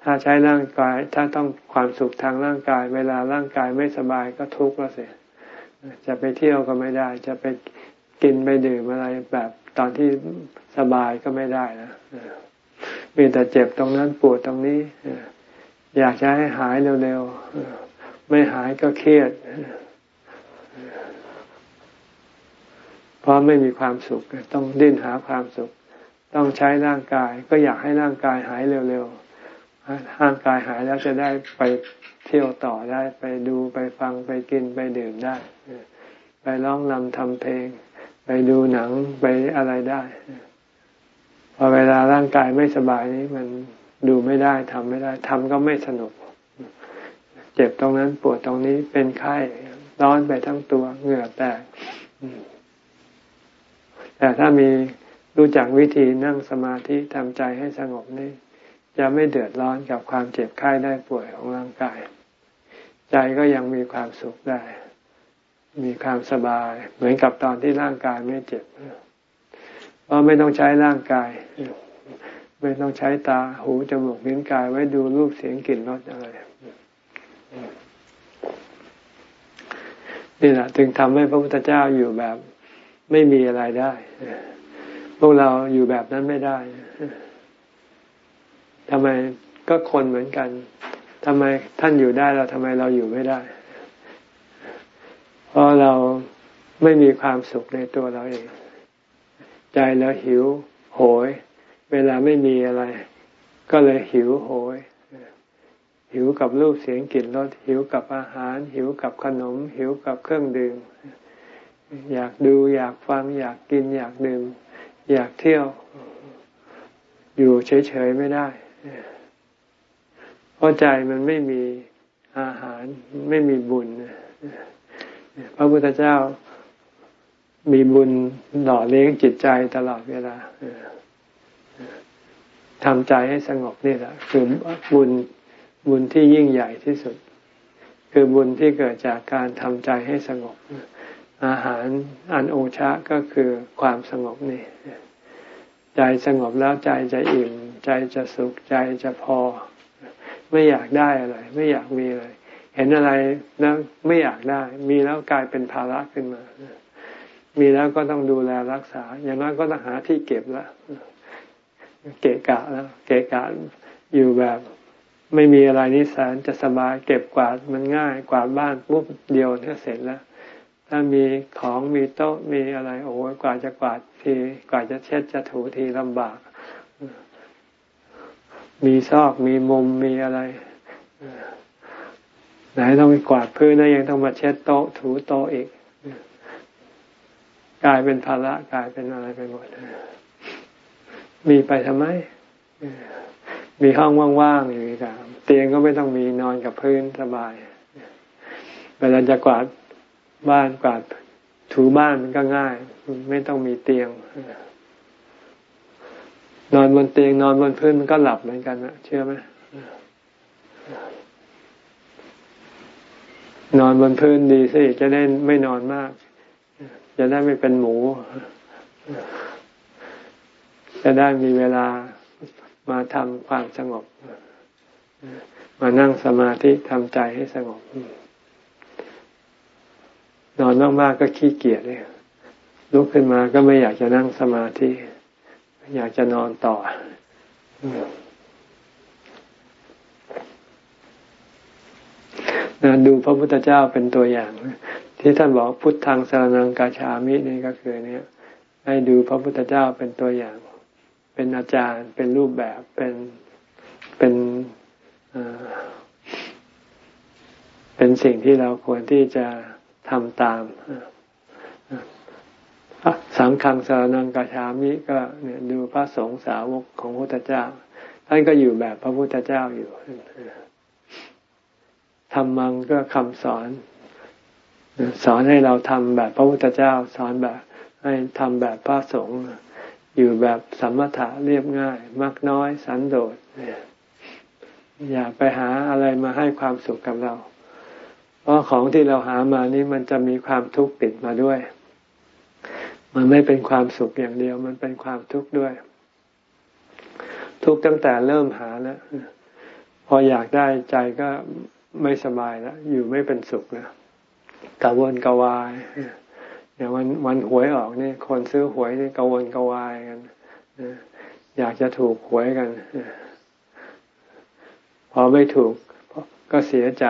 ถ้าใช้ร่างกาย ถ้าต้องความสุขทางร่างกาย เวลาร่างกายไม่สบายก็ทุกข์แล้วสิจะไปเที่ยวก็ไม่ได้ จะไป กินไปดื่มอะไรแบบตอนที่สบายก็ไม่ได้นะมีแต่เจ็บตรงนั้นปวดตรงนี้ อยากจะให้หายเร็วๆ ไม่หายก็เครียด เพราะไม่มีความสุข ต้องดิ้นหาความสุข ต้องใช้ร่างกาย ก็อยากให้ร่างกายหายเร็วๆ ร่างกายหายแล้วจะได้ไปเที่ยวต่อได้ ไปดูไปฟังไปกินไปดื่มได้ ไปร้องนำทำเพลง ไปดูหนังไปอะไรได้พอเวลาร่างกายไม่สบายนี้มันดูไม่ได้ทำไม่ได้ทำก็ไม่สนุก เจ็บตรงนั้นปวดตรงนี้เป็นไข้ร้อนไปทั้งตัวเหงื่อแตกแต่ถ้ามีรู้จักวิธีนั่งสมาธิทำใจให้สงบนี่จะไม่เดือดร้อนกับความเจ็บไข้ได้ป่วยของร่างกาย ใจก็ยังมีความสุขได้ มีความสบาย เหมือนกับตอนที่ร่างกายไม่เจ็บเพราะไม่ต้องใช้ร่างกาย ไม่ต้องใช้ตาหูจมูกลิ้นกาย ไว้ดูรูปเสียงกลิ่นรสอะไรนี่แหละจึงทำให้พระพุทธเจ้าอยู่แบบไม่มีอะไรได้พวกเราอยู่แบบนั้นไม่ได้ทำไมก็คนเหมือนกันทำไมท่านอยู่ได้เราทำไมเราอยู่ไม่ได้ ราะเราไม่มีความสุขในตัวเราเอง ใจเราหิวโหย เวลาไม่มีอะไร ก็เลยหิวโหย หิวกับรูปเสียงกลิ่นรสหิวกับอาหาร หิวกับขนม หิวกับเครื่องดื่ม อยากดูอยากฟัง อยากกิน อยากดื่ม อยากเที่ยว อยู่เฉยๆไม่ได้ เพราะใจมันไม่มีอาหารไม่มีบุญ พระพุทธเจ้ามีบุญหล่อเลี้ยงจิตใจตลอดเวลาทำใจให้สงบนี่แหละคือบุญบุญที่ยิ่งใหญ่ที่สุด คือบุญที่เกิดจากการทำใจให้สงบ อาหารอันโอชะก็คือความสงบนี่ ใจสงบแล้วใจจะอิ่ม ใจจะสุขใจจะพอ ไม่อยากได้อะไร ไม่อยากมีอะไร เห็นอะไรแล้วไม่อยากได้ มีแล้วกลายเป็นภาระขึ้นมา มีแล้วก็ต้องดูแลรักษา อย่างน้อยก็ต้องหาที่เก็บละเกะกะแล้ว เกะกะอยู่แบบไม่มีอะไรนิสัยจะสบายเก็บกวาดมันง่ายกวาดบ้านปุ๊บเดียวก็เสร็จแล้ว ถ้ามีของมีโต๊ะมีอะไร โอ้กว่าจะกวาดทีกว่าจะเช็ดจะถูทีลำบาก มีซอกมีมุมมีอะไร ไหนต้องไปกวาดพื้นนะยังต้องมาเช็ดโต๊ะถูโต๊ะอีกกลายเป็นภาระกลายเป็นอะไรไปหมดมีไปทำไม มีห้องว่างๆอยู่กับเตียงก็ไม่ต้องมีนอนกับพื้นสบายเวลาจะกวาดบ้านกวาดถูบ้านมันก็ง่าย ไม่ต้องมีเตียง นอนบนเตียงนอนบนพื้นมันก็หลับเหมือนกันนะเชื่อไหม นอนบนพื้นดีสิจะได้ไม่นอนมาก จะได้ไม่เป็นหมู จะได้มีเวลามาทำความสงบ มานั่งสมาธิทำใจให้สงบ นอนมากๆก็ขี้เกียจเลยลุกขึ้นมาก็ไม่อยากจะนั่งสมาธิ อยากจะนอนต่อนะ ดูพระพุทธเจ้าเป็นตัวอย่าง ที่ท่านบอกพุทธังสารนังกาชามินี่ก็คือเนี่ยให้ดูพระพุทธเจ้าเป็นตัวอย่าง เป็นอาจารย์ เป็นรูปแบบเป็นเป็นเป็นสิ่งที่เราควรที่จะทำตามสังฆังสารนังกาชามิก็เนี่ยดูพระสงฆ์สาวกของพระพุทธเจ้า ท่านก็อยู่แบบพระพุทธเจ้าอยู่ ทำมังก็คำสอน สอนให้เราทำแบบพระพุทธเจ้า สอนแบบ ให้ทำแบบพระสงฆ์อยู่แบบสมถะเรียบง่าย มักน้อยสันโดษอย่าไปหาอะไรมาให้ความสุขกับเรา เพราะของที่เราหามานี่มันจะมีความทุกข์ติดมาด้วย มันไม่เป็นความสุขอย่างเดียว มันเป็นความทุกข์ด้วย ทุกตั้งแต่เริ่มหาแล้ว พออยากได้ใจก็ ไม่สบายแล้วอยู่ไม่เป็นสุขแล้วกระวนกระวายอย่างวันวันหวยออกนี่คนซื้อหวยนี่กวนกวายกันอยากจะถูกหวยกันพอไม่ถูกก็เสียใจ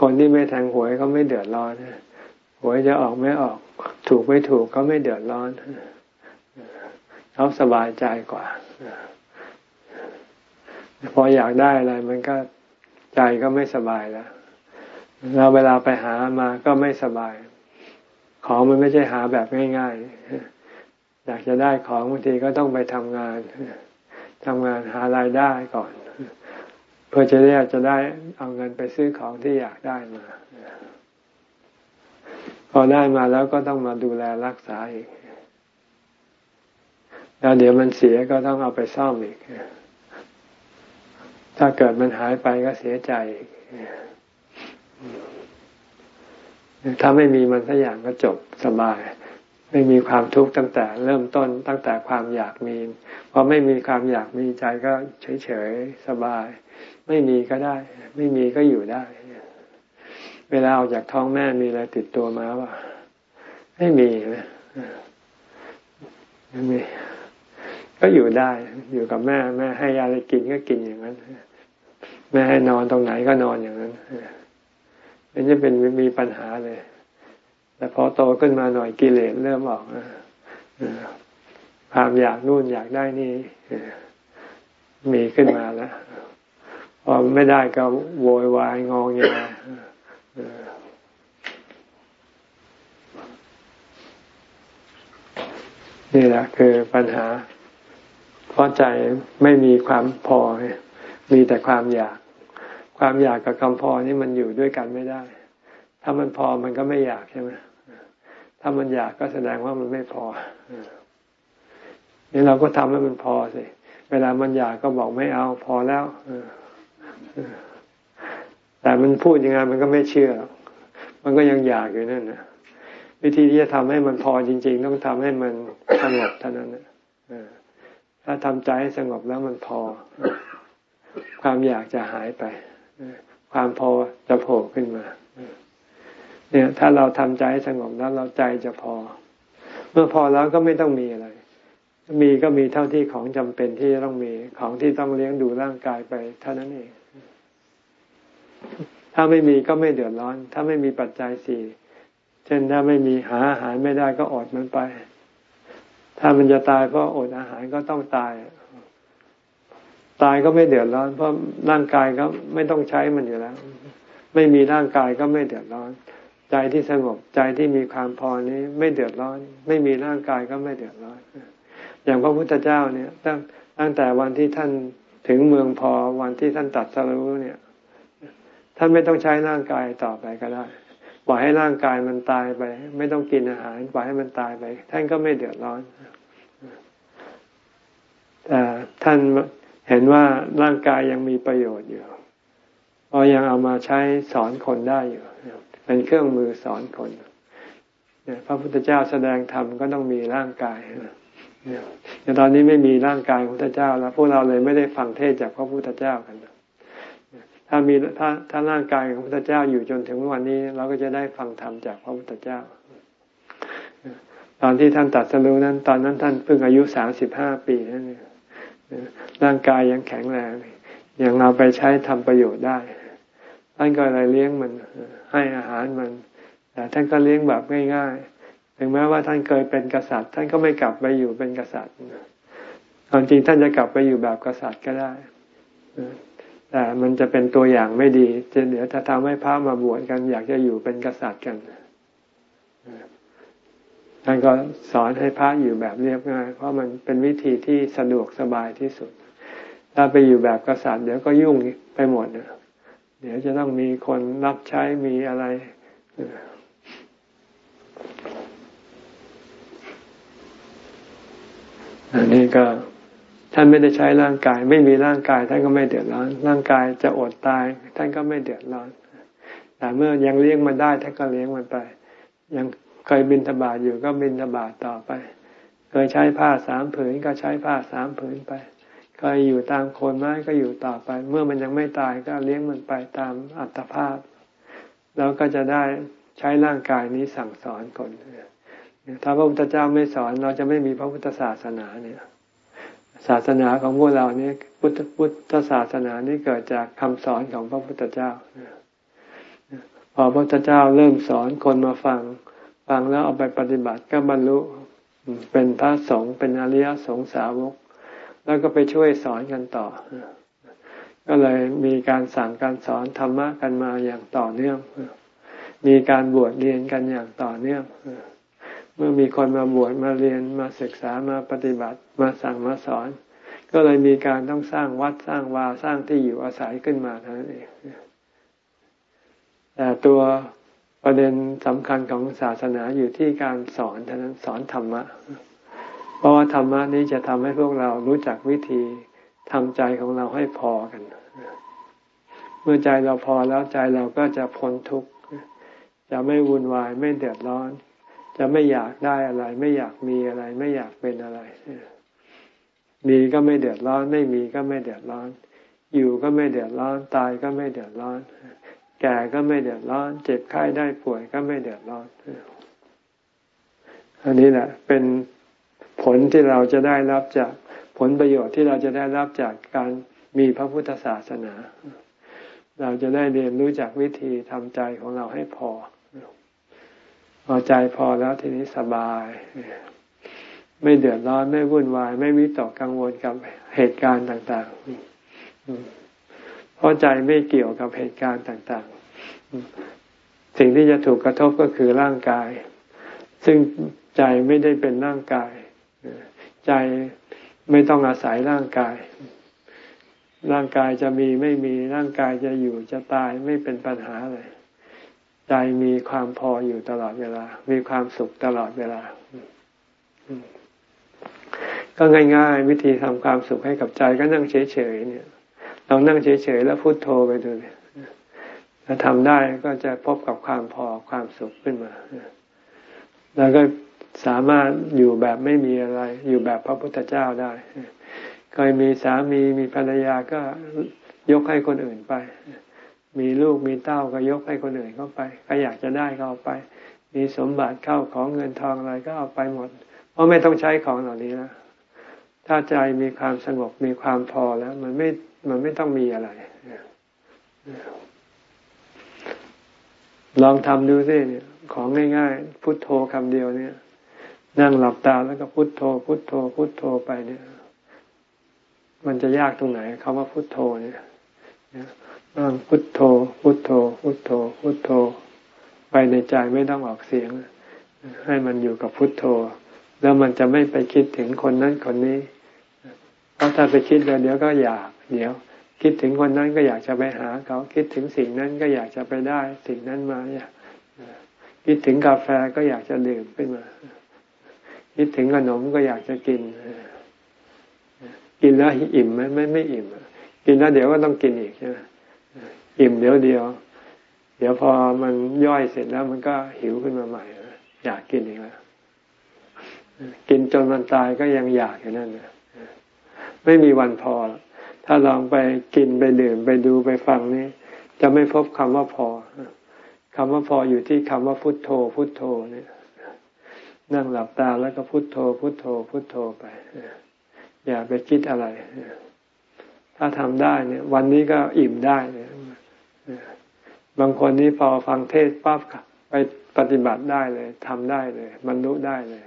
คนที่ไม่แทงหวยเขาไม่เดือดร้อนหวยจะออกไม่ออก ถูกไม่ถูกเขาไม่เดือดร้อนเขาสบายใจกว่าพออยากได้อะไรมันก็ ใจก็ไม่สบายแล้วเราเวลาไปหามาก็ไม่สบาย ของมันไม่ใช่หาแบบง่ายๆ อยากจะได้ของบางทีก็ต้องไปทำงานทำงานหารายได้ก่อน เพื่อจะได้จะได้เอาเงินไปซื้อของที่อยากได้มาพอได้มาแล้วก็ต้องมาดูแลรักษาอีก แล้วเดี๋ยวมันเสียก็ต้องเอาไปซ่อมอีก ถ้าเกิดมันหายไปก็เสียใจถ้าไม่มีมันสักอย่างก็จบสบาย ไม่มีความทุกข์ตั้งแต่ เริ่มต้นตั้งแต่ความอยากมีพอไม่มีความอยากมีใจก็เฉยๆสบาย ไม่มีก็ได้ ไม่มีก็อยู่ได้ เวลาออกจากท้องแม่มีอะไรติดตัวมาว่าไม่มีนะไม่มีก็อยู่ได้ อยู่กับแม่แม่ให้ยาอะไรกินก็กินอย่างนั้น แม่ให้นอนตรงไหนก็นอนอย่างนั้นมันจะเป็นมีปัญหาเลย แต่พอโตขึ้นมาหน่อยกิเลสเริ่มออกความอยากนู่นอยากได้นี่มีขึ้นมาแล้วพอไม่ได้ก็โวยวายงองแงนี่แหละคือปัญหา เพราะใจไม่มีความพอ มีแต่ความอยาก ความอยากกับคำพอนี่มันอยู่ด้วยกันไม่ได้ ถ้ามันพอมันก็ไม่อยากใช่ไหมถ้ามันอยากก็แสดงว่ามันไม่พอนี่เราก็ทำให้มันพอสิ เวลามันอยากก็บอกไม่เอาพอแล้วแต่มันพูดยังไงมันก็ไม่เชื่อ มันก็ยังอยากอยู่นั่นนะวิธีที่จะทำให้มันพอจริง ๆ ต้องทำให้มันสงบเท่านั้นนะถ้าทำใจให้สงบแล้วมันพอ ความอยากจะหายไป ความพอจะโผล่ขึ้นมาเนี่ย ถ้าเราทำใจสงบแล้วเราใจจะพอ เมื่อพอแล้วก็ไม่ต้องมีอะไร มีก็มีเท่าที่ของจำเป็นที่ต้องมีของที่ต้องเลี้ยงดูร่างกายไปเท่านั้นเอง ถ้าไม่มีก็ไม่เดือดร้อน ถ้าไม่มีปัจจัยสี่เช่นถ้าไม่มีหาอาหารไม่ได้ก็อดมันไป ถ้ามันจะตายเพราะอดอาหารก็ต้องตาย ตายก็ไม่เดือดร้อน เพราะร่างกายก็ไม่ต้องใช้มันอยู่แล้ว ไม่มีร่างกายก็ไม่เดือดร้อน ใจที่สงบใจที่มีความพอนี้ไม่เดือดร้อน ไม่มีร่างกายก็ไม่เดือดร้อน อย่างพระพุทธเจ้าเนี่ยตั้งตั้งแต่วันที่ท่านถึงเมืองพอวันที่ท่านตัดสรู้เนี่ย ท่านไม่ต้องใช้ร่างกายต่อไปก็ได้ปล่อยให้ร่างกายมันตายไป ไม่ต้องกินอาหารปล่อยให้มันตายไป ท่านก็ไม่เดือดร้อนแต่ท่าน เห็นว่าร่างกายยังมีประโยชน์อยู่เพอยังเอามาใช้สอนคนได้อยู่เป็นเครื่องมือสอนคนพระพุทธเจ้าแสดงธรรมก็ต้องมีร่างกายแต่ตอนนี้ไม่มีร่างกายพระพุทธเจ้า แล้วพวกเราเลยไม่ได้ฟังเทศจากพระพุทธเจ้ากันถ้ามีถ้าถ้าร่างกายของพระพุทธเจ้าอยู่จนถึงวันนี้ เราก็จะได้ฟังธรรมจากพระพุทธเจ้า ตอนที่ท่านตัดสรู้นั้น ตอนนั้นท่านเพิ่งอายุสามสิบห้าปีนั่นเอง ร่างกายยังแข็งแรงยังเราไปใช้ทำประโยชน์ได้ท่านก็เลยเลี้ยงมันให้อาหารมันแต่ท่านก็เลี้ยงแบบง่ายๆ ถึงแม้ว่าท่านเคยเป็นกษัตริย์ ท่านก็ไม่กลับไปอยู่เป็นกษัตริย์ความจริงท่านจะกลับไปอยู่แบบกษัตริย์ก็ได้แต่มันจะเป็นตัวอย่างไม่ดีจะเดี๋ยวถ้าทำให้พระมาบวชกัน อยากจะอยู่เป็นกษัตริย์กัน ท่านก็สอนให้พระอยู่แบบเรียบง่าย เพราะมันเป็นวิธีที่สะดวกสบายที่สุด ถ้าไปอยู่แบบกษัตริย์เดี๋ยวก็ยุ่งไปหมดเดี๋ยวจะต้องมีคนรับใช้มีอะไรอันนี้ก็ท่านไม่ได้ใช้ร่างกาย ไม่มีร่างกายท่านก็ไม่เดือดร้อน ร่างกายจะอดตายท่านก็ไม่เดือดร้อนแต่เมื่อยังเลี้ยงมันได้ท่านก็เลี้ยงมันไป ยัง เคยบินทบาทอยู่ก็บินทบาทต่อไป เคยใช้ผ้าสามผืนก็ใช้ผ้าสามผืนไปเคยอยู่ตามโคนไม้ก็อยู่ต่อไป เมื่อมันยังไม่ตายก็เลี้ยงมันไปตามอัตภาพ แล้วก็จะได้ใช้ร่างกายนี้สั่งสอนคนถ้าพระพุทธเจ้าไม่สอนเราจะไม่มีพระพุทธศาสนาเนี่ย ศาสนาของพวกเราเนี่พุทธพุทธศาสนานี่เกิดจากคำสอนของพระพุทธเจ้าพอพระพุทธเจ้าเริ่มสอนคนมาฟัง ฟังแล้วเอาไปปฏิบัติก็บรรลุเป็นพระสงฆ์เป็นอริยสงสาวก แล้วก็ไปช่วยสอนกันต่อ ก็เลยมีการสั่งการสอนธรรมะกันมาอย่างต่อเนื่อง มีการบวชเรียนกันอย่างต่อเนื่องเมื่อมีคนมาบวชมาเรียนมาศึกษามาปฏิบัติมาสั่งมาสอน ก็เลยมีการต้องสร้างวัดสร้างวาสร้างที่อยู่อาศัยขึ้นมาเท่านั้นเองแต่ตัว ประเด็นสำคัญของศาสนาอยู่ที่การสอนเท่านั้นสอนธรรมะ เพราะว่าธรรมะนี้จะทำให้พวกเรารู้จักวิธีทำใจของเราให้พอกัน เมื่อใจเราพอแล้วใจเราก็จะพ้นทุกข์ จะไม่วุ่นวายไม่เดือดร้อน จะไม่อยากได้อะไร ไม่อยากมีอะไร ไม่อยากเป็นอะไร มีก็ไม่เดือดร้อน ไม่มีก็ไม่เดือดร้อน อยู่ก็ไม่เดือดร้อน ตายก็ไม่เดือดร้อน แก่ก็ไม่เดือดร้อน เจ็บไข้ได้ป่วยก็ไม่เดือดร้อน อันนี้แหละเป็นผลที่เราจะได้รับจากผลประโยชน์ที่เราจะได้รับจากการมีพระพุทธศาสนา เราจะได้เรียนรู้จากวิธีทำใจของเราให้พอ พอใจพอแล้วทีนี้สบาย ไม่เดือดร้อนไม่วุ่นวาย ไม่วิตกกังวลกับเหตุการณ์ต่าง ๆ เพราะใจไม่เกี่ยวกับเหตุการณ์ต่างๆ สิ่งที่จะถูกกระทบก็คือร่างกาย ซึ่งใจไม่ได้เป็นร่างกาย ใจไม่ต้องอาศัยร่างกาย ร่างกายจะมีไม่มีร่างกายจะอยู่จะตายไม่เป็นปัญหาเลย ใจมีความพออยู่ตลอดเวลา มีความสุขตลอดเวลา ก็ง่าย ๆ วิธีทำความสุขให้กับใจก็นั่งเฉยๆเนี่ย ลองนั่งเฉยๆแล้วพุโทโธไปดูเนี่ยถ้าทำได้ก็จะพบกับความพอความสุขขึ้นมา แล้วก็สามารถอยู่แบบไม่มีอะไร อยู่แบบพระพุทธเจ้าได้เคยมีสามีมีภรรยาก็ยกให้คนอื่นไป มีลูกมีเต้าก็ยกให้คนอื่นเข้าไปใครอยากจะได้ก็เอาไป มีสมบัติเข้าของเงินทองอะไรก็เอาไปหมด เพราะไม่ต้องใช้ของเหล่านี้แล้วถ้าใจมีความสงบมีความพอแล้ว มันไม่ มันไม่ต้องมีอะไรลองทำดูสิเนี่ย ของง่ายๆ พุทโธคำเดียวเนี่ย นั่งหลับตาแล้วก็พุทโธ พุทโธ พุทโธไปเนี่ย มันจะยากตรงไหนคำว่าพุทโธเนี่ยนั่งพุทโธ พุทโธ พุทโธ พุทโธ ไปในใจไม่ต้องออกเสียง ให้มันอยู่กับพุทโธ แล้วมันจะไม่ไปคิดถึงคนนั้นคนนี้ เพราะถ้าไปคิดแล้วเดี๋ยวก็อยาก เดี๋ยว คิดถึงคนนั้นก็อยากจะไปหาเขา คิดถึงสิ่งนั้นก็อยากจะไปได้ สิ่งนั้นมาอยากคิดถึงกาแฟก็อยากจะดื่มขึ้นมา คิดถึงขนมก็อยากจะกิน กินแล้วอิ่มไหมไม่ไม่อิ่ม กินแล้วเดี๋ยวก็ต้องกินอีกใช่ไหมอิ่มเดี๋ยวเดียว เดี๋ยวพอมันย่อยเสร็จแล้วมันก็หิวขึ้นมาใหม่ อยากกินอีกแล้ว กินจนมันตายก็ยังอยากอยู่นั่นนะไม่มีวันพอ ถ้าลองไปกินไปดื่มไปดูไปฟังนี่จะไม่พบคำว่าพอคำว่าพออยู่ที่คำว่าพุทโธ พุทโธเนี่ยนั่งหลับตาแล้วก็พุทโธ พุทโธ พุทโธไปอย่าไปคิดอะไร ถ้าทำได้เนี่ย วันนี้ก็อิ่มได้เนี่ยบางคนนี้พอฟังเทศปั๊บไปปฏิบัติได้เลยทำได้เลยบรรลุได้เลย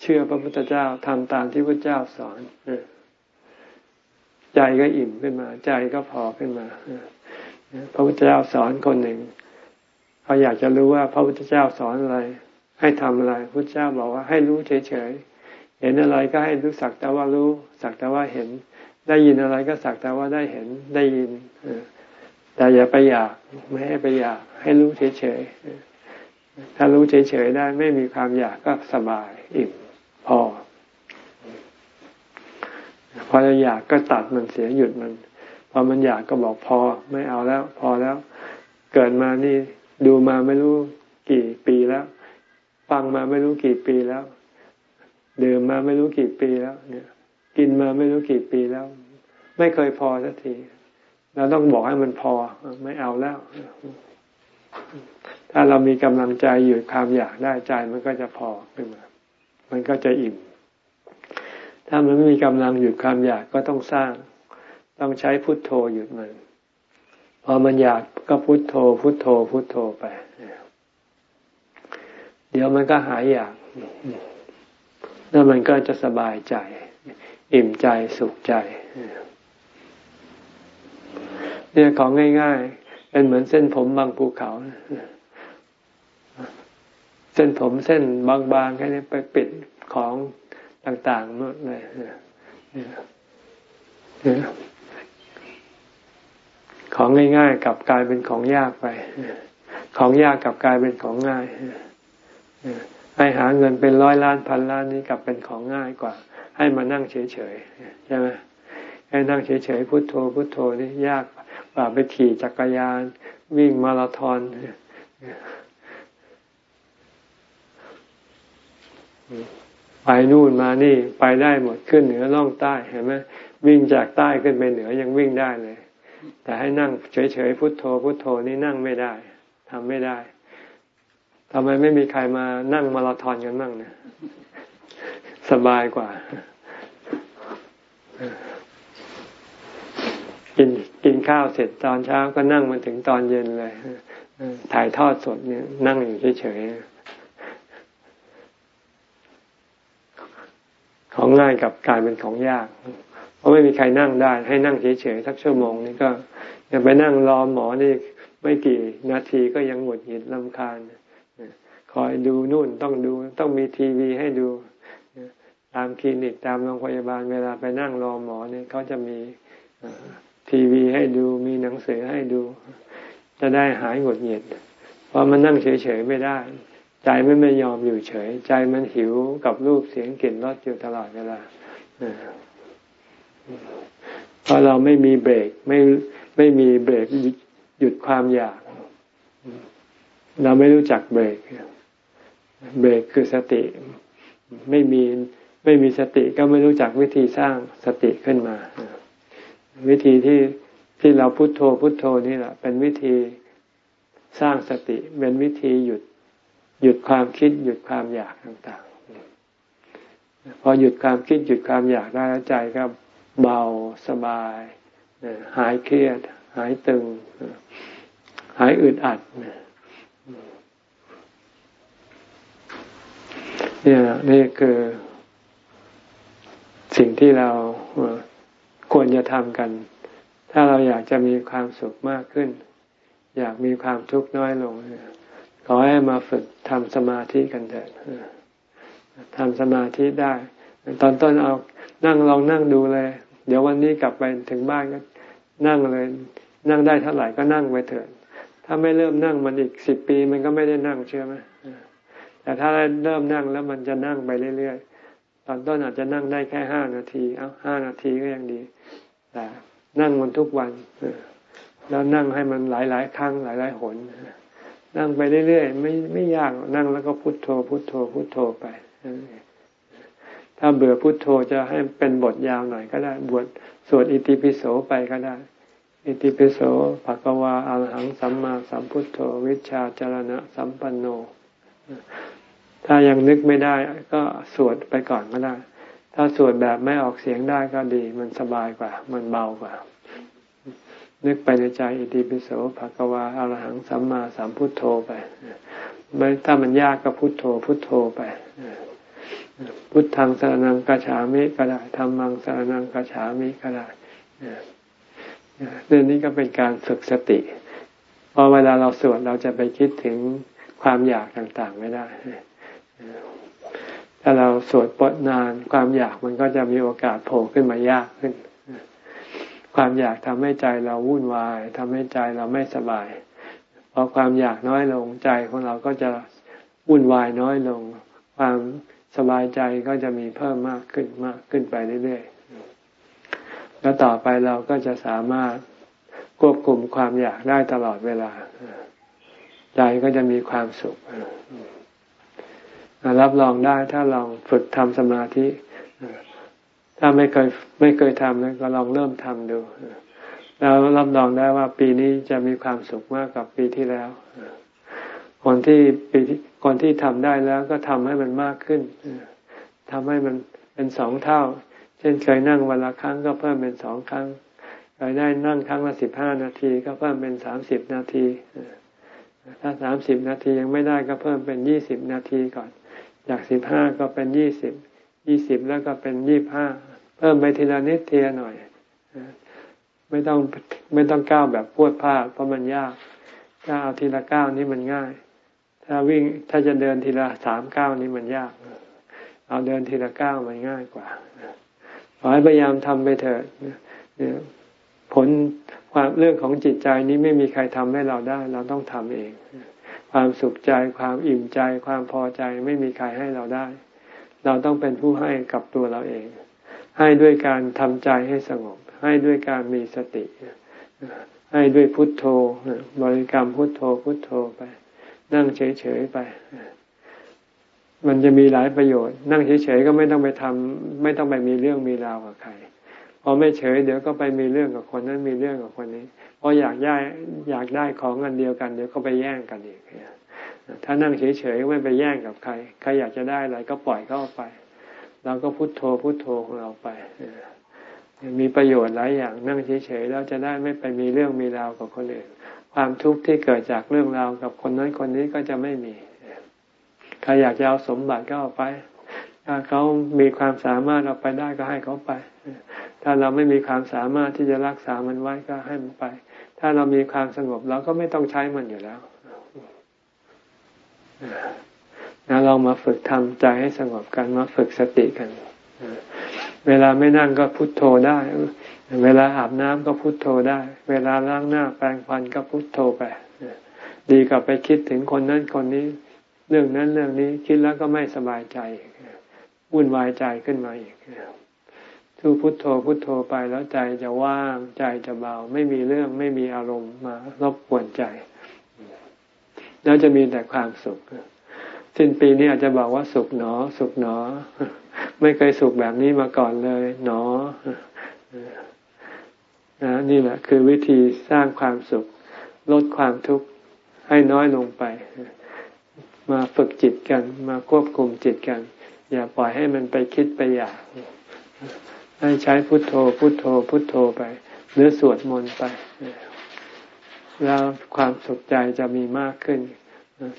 เชื่อพระพุทธเจ้าทำตามที่พระเจ้าสอน ใจก็อิ่มขึ้นมา ใจก็พอขึ้นมาพระพุทธเจ้าสอนคนหนึ่งเขาอยากจะรู้ว่าพระพุทธเจ้าสอนอะไร ให้ทำอะไรพุทธเจ้าบอกว่าให้รู้เฉยๆเห็นอะไรก็ให้รู้สักแต่ว่ารู้ สักแต่ว่าเห็น ได้ยินอะไรก็สักแต่ว่าได้เห็นได้ยินแต่อย่าไปอยากไม่ให้ไปอยาก ให้รู้เฉยๆถ้ารู้เฉยๆได้ไม่มีความอยากก็สบายอิ่มพอ อจะอยากก็ตัดมันเสียหยุดมัน พอมันอยากก็บอกพอไม่เอาแล้ว พอแล้ว เกิดมานี่ดูมาไม่รู้กี่ปีแล้วฟังมาไม่รู้กี่ปีแล้ว ดื่มมาไม่รู้กี่ปีแล้ว เนี่ย กินมาไม่รู้กี่ปีแล้ว ไม่เคยพอสักทีเราต้องบอกให้มันพอไม่เอาแล้ว ถ้าเรามีกำลังใจหยุดความอยากได้ใจมันก็จะพอขึ้นมา มันก็จะอิ่ม ถ้ามันไม่มีกำลังหยุดความอยากก็ต้องสร้าง ต้องใช้พุทโธหยุดมัน พอมันอยากก็พุทโธ พุทโธ พุทโธไปเดี๋ยวมันก็หายอยากแล้วมันก็จะสบายใจ อิ่มใจสุขใจเนี่ยของง่าย ๆ เป็นเหมือนเส้นผมบางภูเขา เส้นผมเส้นบางๆแค่นี้ไปปิดของ ต่างๆหมดเลยของง่ายๆกับกลายเป็นของยากไป ของยากกับกลายเป็นของง่ายให้หาเงินเป็นร้อยล้านพันล้านนี้กลับเป็นของง่ายกว่า ให้มานั่งเฉยๆใช่ไหมให้นั่งเฉยๆพุโทโธพุโทโธนี่ยากกว่าไปขี่จักรยาน วิ่งมาราธอน ไปนู่นมานี่ไปได้หมดขึ้นเหนือล่องใต้เห็นไหมวิ่งจากใต้ขึ้นไปเหนือยังวิ่งได้เลย แต่ให้นั่งเฉยๆพุทโธ พุทโธนี่นั่งไม่ได้ทำไม่ได้ทำไมไม่มีใครมานั่งมาราธอนกันบ้างเนี่ยสบายกว่า กินกินข้าวเสร็จตอนเช้าก็นั่งมาถึงตอนเย็นเลยถ่ายทอดสดเนี่ย นั่งอยู่เฉยๆ ของง่ายกับกลายเป็นของยาก เพราะไม่มีใครนั่งได้ ให้นั่งเฉยๆสักชั่วโมงนี่ก็อย่าไปนั่งรอหมอนี่ไม่กี่นาทีก็ยังหงุดหงิดลำคาญคอยดูนู่นต้องดูต้องมีทีวีให้ดูตามคลินิกตามโรงพยาบาลเวลาไปนั่งรอหมอเนี่ยเขาจะมีทีวีให้ดูมีหนังสือให้ดู จะได้หายหงุดหงิดเพราะมันนั่งเฉยๆไม่ได้ ใจไม่ไม่ยอมอยู่เฉย ใจมันหิวกับรูปเสียงกลิ่นรสอยู่ตลอดเวลาเพราะเราไม่มีเบรกไม่ไม่มีเบรกหยุดความอยาก เราไม่รู้จักเบรกเบรกคือสติ ไม่มีไม่มีสติก็ไม่รู้จักวิธีสร้างสติขึ้นมา วิธีที่ที่เราพุโทโธพุโทโธนี่แหละเป็นวิธีสร้างสติ เป็นวิธีหยุด หยุดความคิด หยุดความอยากต่างๆ พอหยุดความคิดหยุดความอยากได้แล้วใจก็เบาสบาย หายเครียด หายตึง หายอึดอัดเนี่ยนี่คือสิ่งที่เราควรจะทำกัน ถ้าเราอยากจะมีความสุขมากขึ้น อยากมีความทุกข์น้อยลง ขอให้มาฝึกทำสมาธิกันเถิดทำสมาธิได้ ตอนต้นเอานั่งลองนั่งดูเลย เดี๋ยววันนี้กลับไปถึงบ้านก็นั่งเลย นั่งได้เท่าไหร่ก็นั่งไปเถิดถ้าไม่เริ่มนั่งมันอีกสิบปีมันก็ไม่ได้นั่งเชื่อไหมแต่ถ้าเริ่มนั่งแล้วมันจะนั่งไปเรื่อยๆ ตอนต้นอาจจะนั่งได้แค่ห้านาที เอาห้านาทีก็ยังดี แต่นั่งมันทุกวัน แล้วนั่งให้มันหลายๆ ครั้งหลายๆหน นั่งไปเรื่อยๆไม่ไม่ยากนั่งแล้วก็พุโทโธ พุโทโธ พุโทโธไปถ้าเบื่อพุโทโธจะให้เป็นบทยาวหน่อยก็ได้บทสวดอิติปิโสไปก็ได้ อิติปิโสภะกวาอัลหังสัมมาสัมพุทโธ วิชาจารณะ สัมปันโน ถ้ายังนึกไม่ได้ก็สวดไปก่อนก็ได้ ถ้าสวดแบบไม่ออกเสียงได้ก็ดี มันสบายกว่า มันเบากว่า นึกไปในใจอิติปิโสภะกวาอรหังสัมมาสัมพุทโธไปไม่ถ้ามันยากก็พุทโธ พุทโธไปพุทธังสรนังกัจฉามิก็ได้ธรรมังสรนังกัจฉามิก็ได้เรื่องนี้ก็เป็นการฝึกสติพอเวลาเราสวดเราจะไปคิดถึงความอยากต่างๆไม่ได้ ถ้าเราสวดปดนานความอยากมันก็จะมีโอกาสโผล่ขึ้นมายากขึ้น ความอยากทำให้ใจเราวุ่นวายทำให้ใจเราไม่สบายพอความอยากน้อยลงใจของเราก็จะวุ่นวายน้อยลง ความสบายใจก็จะมีเพิ่มมากขึ้นมากขึ้นไปเรื่อยๆแล้วต่อไปเราก็จะสามารถควบคุมความอยากได้ตลอดเวลา ใจก็จะมีความสุขรับรองได้ถ้าลองฝึกทำสมาธิ ถ้าไม่เคยไม่เคยทำก็ลองเริ่มทำดูแล้วรับรองได้ว่าปีนี้จะมีความสุขมากกว่าปีที่แล้วคนที่ปีคนที่ทำได้แล้วก็ทำให้มันมากขึ้นทำให้มันเป็นสองเท่า เช่นเคยนั่งวันละครั้งก็เพิ่มเป็นสองครั้งเคยได้นั่งครั้งละสิบห้านาทีก็เพิ่มเป็นสามสิบนาทีถ้าสามสิบนาทียังไม่ได้ก็เพิ่มเป็นยี่สิบนาทีก่อน จากสิบห้าก็เป็นยี่สิบ ยี่สิบแล้วก็เป็นยี่บห้าเพิ่มไปทีละนิดทีละหน่อย ไม่ต้องไม่ต้องก้าวแบบพวดพลาดเพราะมันยากก้าวทีละก้าวนี้มันง่าย ถ้าวิ่งถ้าจะเดินทีละสามก้าวนี่มันยาก เอาเดินทีละก้าวมันง่ายกว่าขอให้พยายามทำไปเถิดผลความเรื่องของจิตใจนี้ไม่มีใครทำให้เราได้ เราต้องทำเอง ความสุขใจความอิ่มใจ ความพอใจไม่มีใครให้เราได้ เราต้องเป็นผู้ให้กับตัวเราเอง ให้ด้วยการทำใจให้สงบ ให้ด้วยการมีสติ ให้ด้วยพุทโธบริกรรมพุทโธพุทโธไป นั่งเฉยๆไป มันจะมีหลายประโยชน์ นั่งเฉยๆก็ไม่ต้องไปทำไม่ต้องไปมีเรื่องมีราวกับใครพอไม่เฉยเดี๋ยวก็ไปมีเรื่องกับคนนั้นมีเรื่องกับคนนี้พออยากได้อยากได้ของอันเดียวกัน เดี๋ยวก็ไปแย่งกันอีก ถ้านั่งเฉยๆไม่ไปแย่งกับใคร ใครอยากจะได้อะไรก็ปล่อยเขาไป เราก็พุโทโธพุโทโธของเราไป มีประโยชน์หลายอย่างนั่งเฉยๆแล้วจะได้ไม่ไปมีเรื่องมีราวกับคนอื่น ความทุกข์ที่เกิดจากเรื่องราวกับคนนั้นคนนี้ก็จะไม่มี ใครอยากจะเอาสมบัติก็เอาไป ถ้าเขามีความสามารถเอาไปได้ก็ให้เขาไป ถ้าเราไม่มีความสามารถที่จะรักษามันไว้ก็ให้มันไป ถ้าเรามีความสงบเราก็ไม่ต้องใช้มันอยู่แล้ว นะลองมาฝึกทำใจให้สงบกันมาฝึกสติกัน เวลาไม่นั่งก็พุโทโธได้ เวลาอาบน้ำก็พุโทโธได้ เวลาล้างหน้าแปรงฟันก็พุโทโธไป ดีกว่าไปคิดถึงคนนั้นคนนี้ เรื่องนั้นเรื่องนี้คิดแล้วก็ไม่สบายใจวุ่นวายใจขึ้นมาอีกทูพุโทโธพุโทโธไปแล้วใจจะว่างใจจะเบา ไม่มีเรื่องไม่มีอารมณ์มารบกวนใจ แล้วจะมีแต่ความสุข สิ้นปีนี้อาจจะบอกว่าสุขหนอ สุขหนอ ไม่เคยสุขแบบนี้มาก่อนเลยหนอนะนี่แหละ คือวิธีสร้างความสุข ลดความทุกข์ให้น้อยลงไป มาฝึกจิตกัน มาควบคุมจิตกัน อย่าปล่อยให้มันไปคิดไปอยาก ให้ใช้พุทโธ พุทโธ พุทโธไป หรือสวดมนต์ไป แล้วความสุขใจจะมีมากขึ้น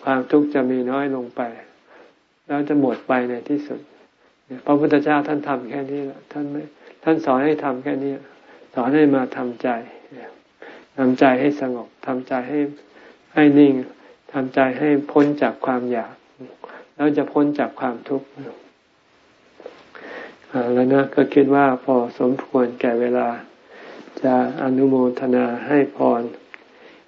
ความทุกข์จะมีน้อยลงไป แล้วจะหมดไปในที่สุดพระพุทธเจ้าท่านทำแค่นี้แหละท่านไม่ท่านสอนให้ทำแค่นี้สอนให้มาทำใจทำใจให้สงบทำใจให้ให้นิ่งทำใจให้พ้นจากความอยาก แล้วจะพ้นจากความทุกข์แล้วนะก็คิดว่าพอสมควรแก่เวลา จะอนุโมทนาให้พร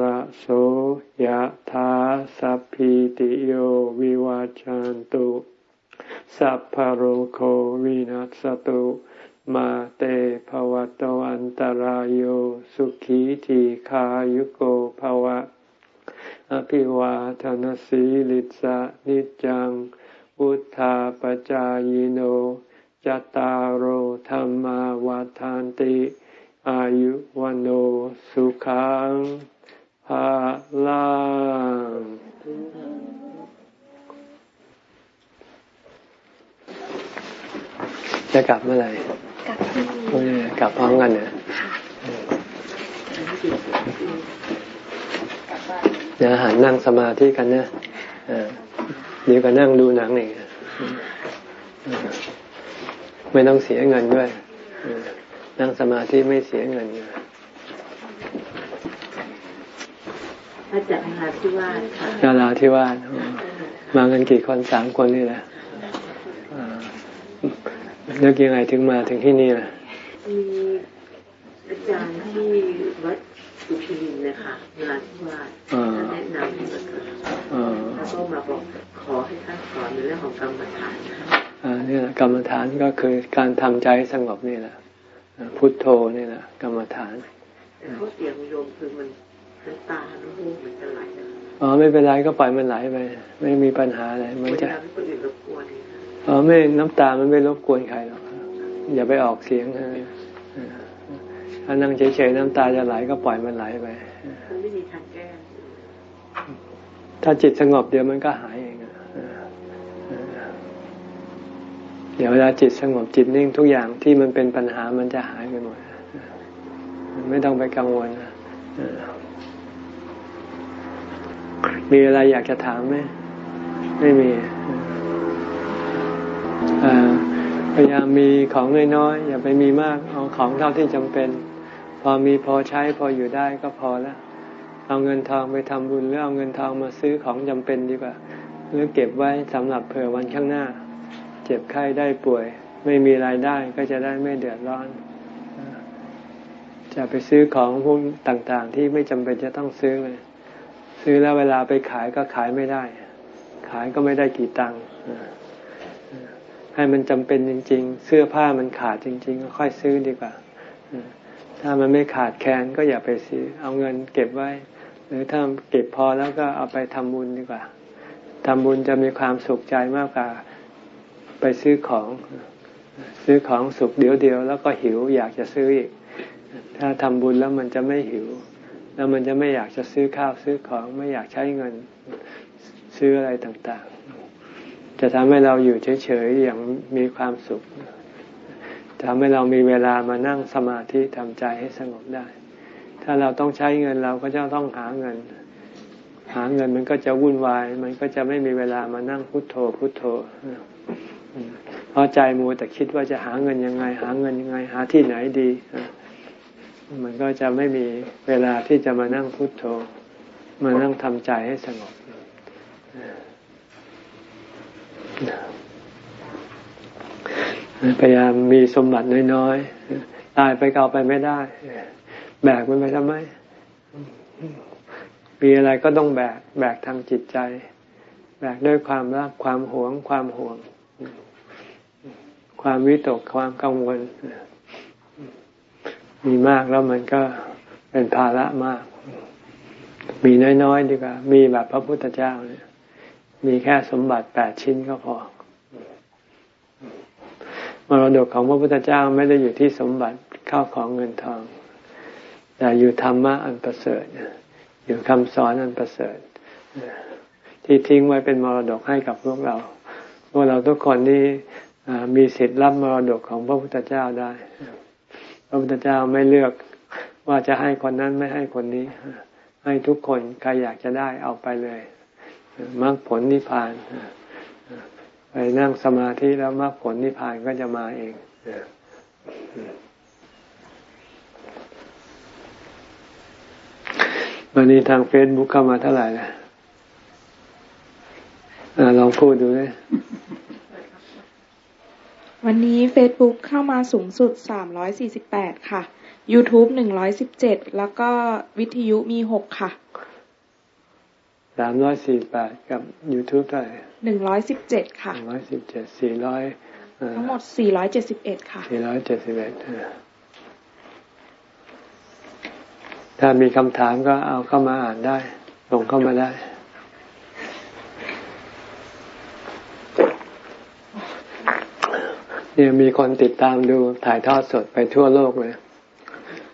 ระโสยธาสัพพิติโยวิวาจันตุสัพพโรโควินัสตุมาเตภวะตวันตารโยสุขีทีขายุโกภวะ อภิวาทานสีลิสะนิจังอุธาปจายโนจตารโหธรรมาวาทานติ อายุวันโอสุขัง ภาลังจะกลับเมื่อไหร่กลับที่กลับพร้อมกันเนี่ยเดี๋ยวหันนั่งสมาธิกันเนี่ยดีกว่านั่งดูหนังอีกไม่ต้องเสียเงินด้วย นั่งสมาธิไม่เสียเงิน มาจากนาราธิวาสค่ะนาราธิวาสมากันกี่คนสามคนนี่แหละเลือกยังไงถึงมาถึงที่นี่ล่ะมีอาจารย์ที่วัดสุพินนะคะนาราธิวาสท่านแนะนำให้มาเกิดแล้วก็มาบอกขอให้ท่านสอนในเรื่องของกรรมฐานอ่านี่แหละกรรมฐานก็คือการทำใจสงบนี่แหละพุทโธนี่แหละกรรมฐานแต่เขาเสียงโยมคือมันน้ำ ตาน้ำมูกมันจะไหลอ๋อไม่เป็นไรก็ปล่อยมันไหลไป ไม่มีปัญหาอะไรมันจะอ๋อไม่น้ำตามันไม่รบกวนใครหรอกอย่าไปออกเสียงถ้านั่งเฉยๆน้ำตาจะไหลก็ปล่อยมันไหลไปไม่มีทางแก้ถ้าจิตสงบเดี๋ยวมันก็หายเองเดี๋ยวเวลาจิตสงบจิตนิ่งทุกอย่างที่มันเป็นปัญหามันจะหายไปหมดไม่ต้องไปกังวล มีอะไรอยากจะถามไหมไม่มีพยายามมีของน้อยๆอย่าไปมีมาก เอาของเท่าที่จำเป็น พอมีพอใช้พออยู่ได้ก็พอแล้ว เอาเงินทองไปทำบุญหรือเอาเงินทองมาซื้อของจำเป็นดีกว่า หรือเก็บไว้สำหรับเผื่อวันข้างหน้า เจ็บไข้ได้ป่วย ไม่มีรายได้ก็จะได้ไม่เดือดร้อน จะไปซื้อของพวกต่างๆ ที่ไม่จำเป็นจะต้องซื้อเลย ซื้อแล้วเวลาไปขายก็ขายไม่ได้ ขายก็ไม่ได้กี่ตังค์ให้มันจำเป็นจริง ๆ เสื้อผ้ามันขาดจริง ๆ ก็ค่อยซื้อดีกว่า ถ้ามันไม่ขาดแคลนก็อย่าไปซื้อ เอาเงินเก็บไว้ หรือถ้าเก็บพอแล้วก็เอาไปทำบุญดีกว่าทำบุญจะมีความสุขใจมากกว่าไปซื้อของ ซื้อของสุขเดียวเดียวแล้วก็หิวอยากจะซื้ออีก ถ้าทำบุญแล้วมันจะไม่หิว แล้วมันจะไม่อยากจะซื้อข้าวซื้อของไม่อยากใช้เงินซื้ออะไรต่างๆ จะทำให้เราอยู่เฉยๆอย่างมีความสุขทำให้เรามีเวลามานั่งสมาธิทำใจให้สงบได้ ถ้าเราต้องใช้เงินเราก็จะต้องหาเงิน หาเงินมันก็จะวุ่นวาย มันก็จะไม่มีเวลามานั่งพุทโธพุทโธเพราะใจมัวแต่คิดว่าจะหาเงินยังไง หาเงินยังไง หาที่ไหนดี มันก็จะไม่มีเวลาที่จะมานั่งพุทโธ มานั่งทำใจให้สงบพยายามมีสมบัติน้อยๆ ตายไปเก่าไปไม่ได้ แบกมันไปทำไม มีอะไรก็ต้องแบก แบกทางจิตใจ แบกด้วยความรัก ความหวง ความห่วง ความวิตก ความกังวล มีมากแล้วมันก็เป็นภาระมาก มีน้อยๆดีกว่า มีแบบพระพุทธเจ้าเนี่ย มีแค่สมบัติแปดชิ้นก็พอมรดกของพระพุทธเจ้าไม่ได้อยู่ที่สมบัติเข้าของเงินทอง แต่อยู่ธรรมะอันประเสริฐอยู่คำสอนอันประเสริฐที่ทิ้งไว้เป็นมรดกให้กับพวกเรา พวกเราทุกคนนี่มีสิทธิ์รับมรดกของพระพุทธเจ้าได้ พระพุทธเจ้าไม่เลือกว่าจะให้คนนั้นไม่ให้คนนี้ ให้ทุกคนใครอยากจะได้เอาไปเลยมรรคผลนิพพานไปนั่งสมาธิแล้วมรรคผลนิพพานก็จะมาเองวันนี้ทางเฟซบุ๊กเข้ามาเท่าไหร่นะลองพูดดูเลย วันนี้เฟซบุ๊กเข้ามาสูงสุดสามร้อยสี่สิบแปดค่ะ YouTube หนึ่งร้อยสิบเจ็ดแล้วก็วิทยุมีหกค่ะสามร้อยสี่แปดกับ YouTube เท่าไหร่หนึ่งร้อยสิบเจ็ดค่ะหนึ่งร้อยสิบเจ็ดสี่ร้อยทั้งหมดสี่ร้อยเจ็ดสิบเอ็ดค่ะสี่ร้อยเจ็ดสิบเอ็ดถ้ามีคำถามก็เอาเข้ามาอ่านได้ ลงเข้ามาได้ เนี่ยมีคนติดตามดูถ่ายทอดสดไปทั่วโลกเลย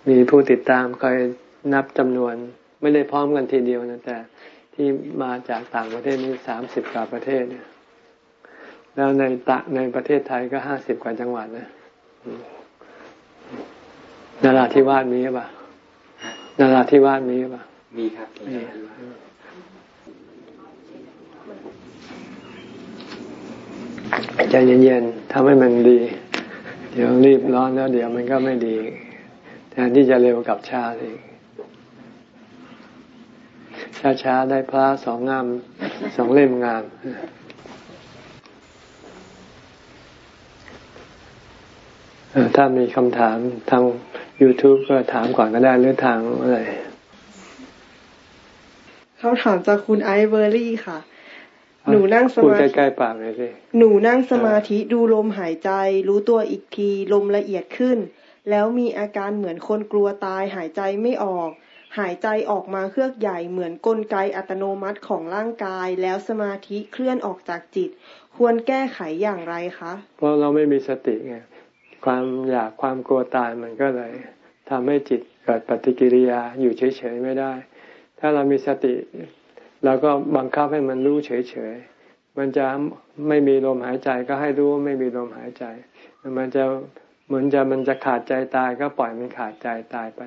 มีผู้ติดตามคอยนับจำนวน ไม่ได้พร้อมกันทีเดียวนะแต่ที่มาจากต่างประเทศนี่สามสิบกว่าประเทศเนี่ยแล้วในตะในประเทศไทยก็ห้าสิบกว่าจังหวัดนะนาราธิวาสมีหรือเปล่านาราธิวาสมีหรือเปล่ามีครับมี ใจเย็นๆทำให้มันดี เดี๋ยวรีบร้อนแล้ว เดี๋ยวมันก็ไม่ดี แทนที่จะเร็วกับช้าเองช้าๆได้พระสองงามสองเล่มงามถ้ามีคำถามทาง YouTube ก็ถามก่อนก็ได้หรือทางอะไรเขาถามจากคุณไอเบอร์รี่ค่ะ หนูนั่งสมาธิใกล้ๆปากเลยสิหนูนั่งสมาธิดูลมหายใจ รู้ตัวอีกทีลมละเอียดขึ้น แล้วมีอาการเหมือนคนกลัวตายหายใจไม่ออก หายใจออกมาเครือกใหญ่เหมือนกลไกอัตโนมัติของร่างกาย แล้วสมาธิเคลื่อนออกจากจิต ควรแก้ไขอย่างไรคะ เพราะเราไม่มีสติไงความอยากความกลัวตายมันก็เลยทำให้จิตเกิดปฏิกิริยาอยู่เฉยๆไม่ได้ ถ้าเรามีสติ เราก็บังคับให้มันรู้เฉยๆ มันจะไม่มีลมหายใจก็ให้รู้ว่าไม่มีลมหายใจ มันจะเหมือนจะมันจะขาดใจตายก็ปล่อยมันขาดใจตายไป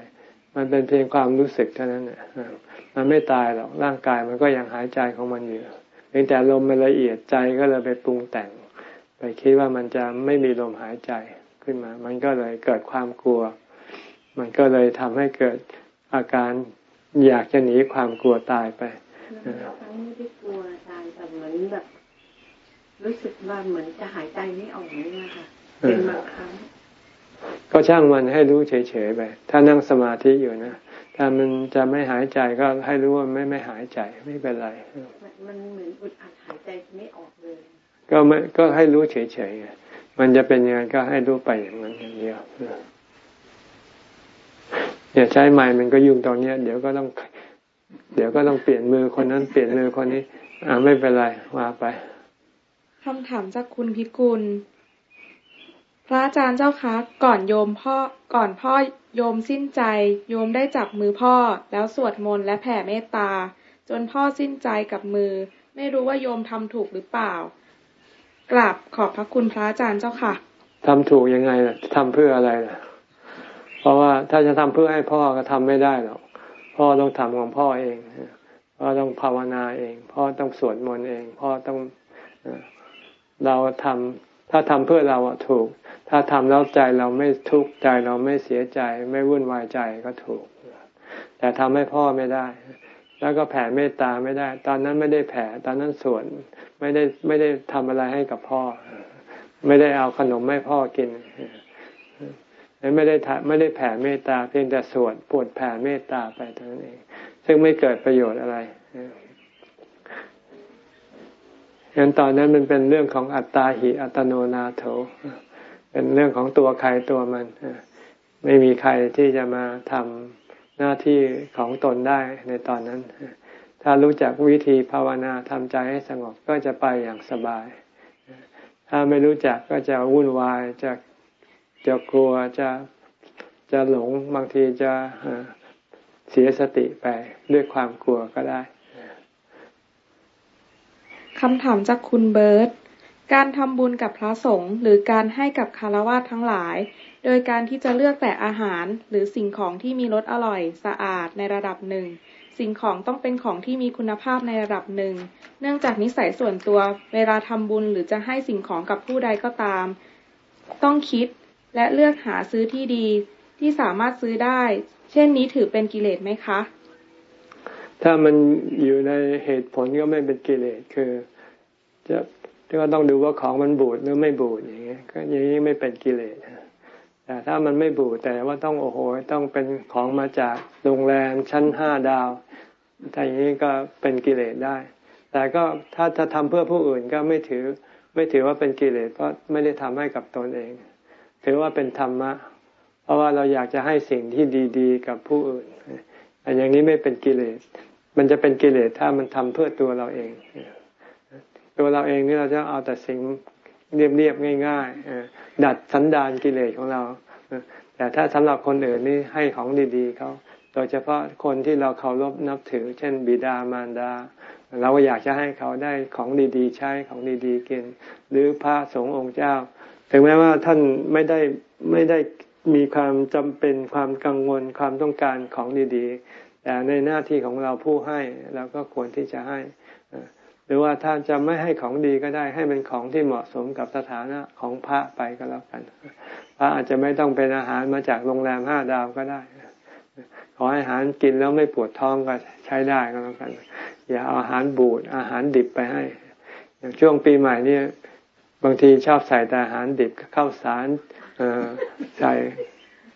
มันเป็นเพียงความรู้สึกเท่านั้นเนี่ยมันไม่ตายหรอก ร่างกายมันก็ยังหายใจของมันอยู่เพียงแต่ลมมันละเอียดใจก็เลยไปปรุงแต่ง ไปคิดว่ามันจะไม่มีลมหายใจขึ้นมา มันก็เลยเกิดความกลัว มันก็เลยทำให้เกิดอาการอยากจะหนีความกลัวตายไป ครั้งไม่ได้กลัวตายแต่เหมือนแบบ รู้สึกว่าเหมือนจะหายใจไม่ออกนี่นะคะเป็นบางครั้ง ก็ช่างมันให้รู้เฉยๆไป ถ้านั่งสมาธิอยู่นะ ถ้ามันจะไม่หายใจก็ให้รู้ว่าไม่ไม่หายใจไม่เป็นไร มันเหมือนอุดอัดหายใจไม่ออกเลย ก็ไม่ก็ให้รู้เฉยๆมันจะเป็นยังไงก็ให้รู้ไปอย่างนั้นอย่างเดียวเนี่ยใช้ไม้มันก็ยุ่งตรงเนี้ย เดี๋ยวก็ต้อง เดี๋ยวก็ต้องเปลี่ยนมือคนนั้นเปลี่ยนมือคนนี้ อ่าไม่เป็นไรว่าไปคำถามจากคุณพิกุล พระอาจารย์เจ้าคะ ก่อนโยมพ่อ ก่อนพ่อโยมสิ้นใจ โยมได้จับมือพ่อ แล้วสวดมนต์และแผ่เมตตา จนพ่อสิ้นใจกับมือ ไม่รู้ว่าโยมทำถูกหรือเปล่า กราบขอบพระคุณพระอาจารย์เจ้าค่ะทำถูกยังไงล่ะทำเพื่ออะไรล่ะ เพราะว่าถ้าจะทำเพื่อให้พ่อก็ทำไม่ได้หรอก พ่อต้องทำของพ่อเองพ่อต้องภาวนาเอง พ่อต้องสวดมนต์เอง พ่อต้องเราทำถ้าทำเพื่อเราถูก ถ้าทำแล้วใจเราไม่ทุกข์ใจเราไม่เสียใจ ไม่วุ่นวายใจก็ถูก แต่ทำให้พ่อไม่ได้ แล้วก็แผ่เมตตาไม่ได้ ตอนนั้นไม่ได้แผ่ตอนนั้นสวนไม่ได้ไม่ได้ทำอะไรให้กับพ่อ ไม่ได้เอาขนมให้พ่อกิน ไม่ได้ไม่ได้แผ่เมตตาเพียงแต่สวดปวดแผ่เมตตาไปเท่านั้นเอง ซึ่งไม่เกิดประโยชน์อะไรงั้นตอนนั้นมันเป็นเรื่องของอัตตาหิอัตโนนาโถ เป็นเรื่องของตัวใครตัวมัน ไม่มีใครที่จะมาทำหน้าที่ของตนได้ในตอนนั้น ถ้ารู้จักวิธีภาวนาทำใจให้สงบก็จะไปอย่างสบาย ถ้าไม่รู้จักก็จะวุ่นวายจะ จะกลัวจะจะหลงบางทีจะเสียสติไปด้วยความกลัวก็ได้คำถามจากคุณเบิร์ตการทำบุญกับพระสงฆ์หรือการให้กับคารวะทั้งหลาย โดยการที่จะเลือกแต่อาหารหรือสิ่งของที่มีรสอร่อยสะอาดในระดับหนึ่ง สิ่งของต้องเป็นของที่มีคุณภาพในระดับหนึ่ง เนื่องจากนิสัยส่วนตัว เวลาทำบุญหรือจะให้สิ่งของกับผู้ใดก็ตาม ต้องคิด และเลือกหาซื้อที่ดีที่สามารถซื้อได้ เช่นนี้ถือเป็นกิเลสไหมคะ ถ้ามันอยู่ในเหตุผลก็ไม่เป็นกิเลสคือ จะก็ต้องดูว่าของมันบูดหรือไม่บูดอย่างเงี้ยก็อย่างนี้ไม่เป็นกิเลสแต่ถ้ามันไม่บูดแต่ว่าต้องโอ้โหต้องเป็นของมาจากโรงแรมชั้นห้าดาวถ้าอย่างนี้ก็เป็นกิเลสได้ แต่ก็ถ้าจะทำเพื่อผู้อื่นก็ไม่ถือไม่ถือว่าเป็นกิเลสเพราะไม่ได้ทำให้กับตนเอง ถือว่าเป็นธรรมะ เพราะว่าเราอยากจะให้สิ่งที่ดีๆ กับผู้อื่นอย่างนี้ไม่เป็นกิเลส มันจะเป็นกิเลสถ้ามันทำเพื่อตัวเราเอง ตัวเราเองนี่เราจะเอาแต่สิ่งเรียบๆง่ายๆดัดสันดานกิเลสของเราแต่ถ้าสำหรับคนอื่นนี่ให้ของดีๆเขาโดยเฉพาะคนที่เราเคารพนับถือ เช่น บิดามารดา เราก็อยากจะให้เขาได้ของดีๆ ใช้ของดีๆกิน หรือพระสงฆ์องค์เจ้า ถึงแม้ว่าท่านไม่ได้ไม่ได้มีความจำเป็นความกังวลความต้องการของดีๆ แต่ในหน้าที่ของเราผู้ให้เราก็ควรที่จะให้ หรือว่าถ้าจะไม่ให้ของดีก็ได้ให้เป็นของที่เหมาะสมกับสถานะของพระไปก็แล้วกัน พระอาจจะไม่ต้องเป็นอาหารมาจากโรงแรมห้าดาวก็ได้ ขอให้อาหารกินแล้วไม่ปวดท้องก็ใช้ได้ก็แล้วกัน อย่าเอาอาหารบูดอาหารดิบไปให้ อย่างช่วงปีใหม่นี่ บางทีชอบใส่แต่อาหารดิบข้าวสารใส่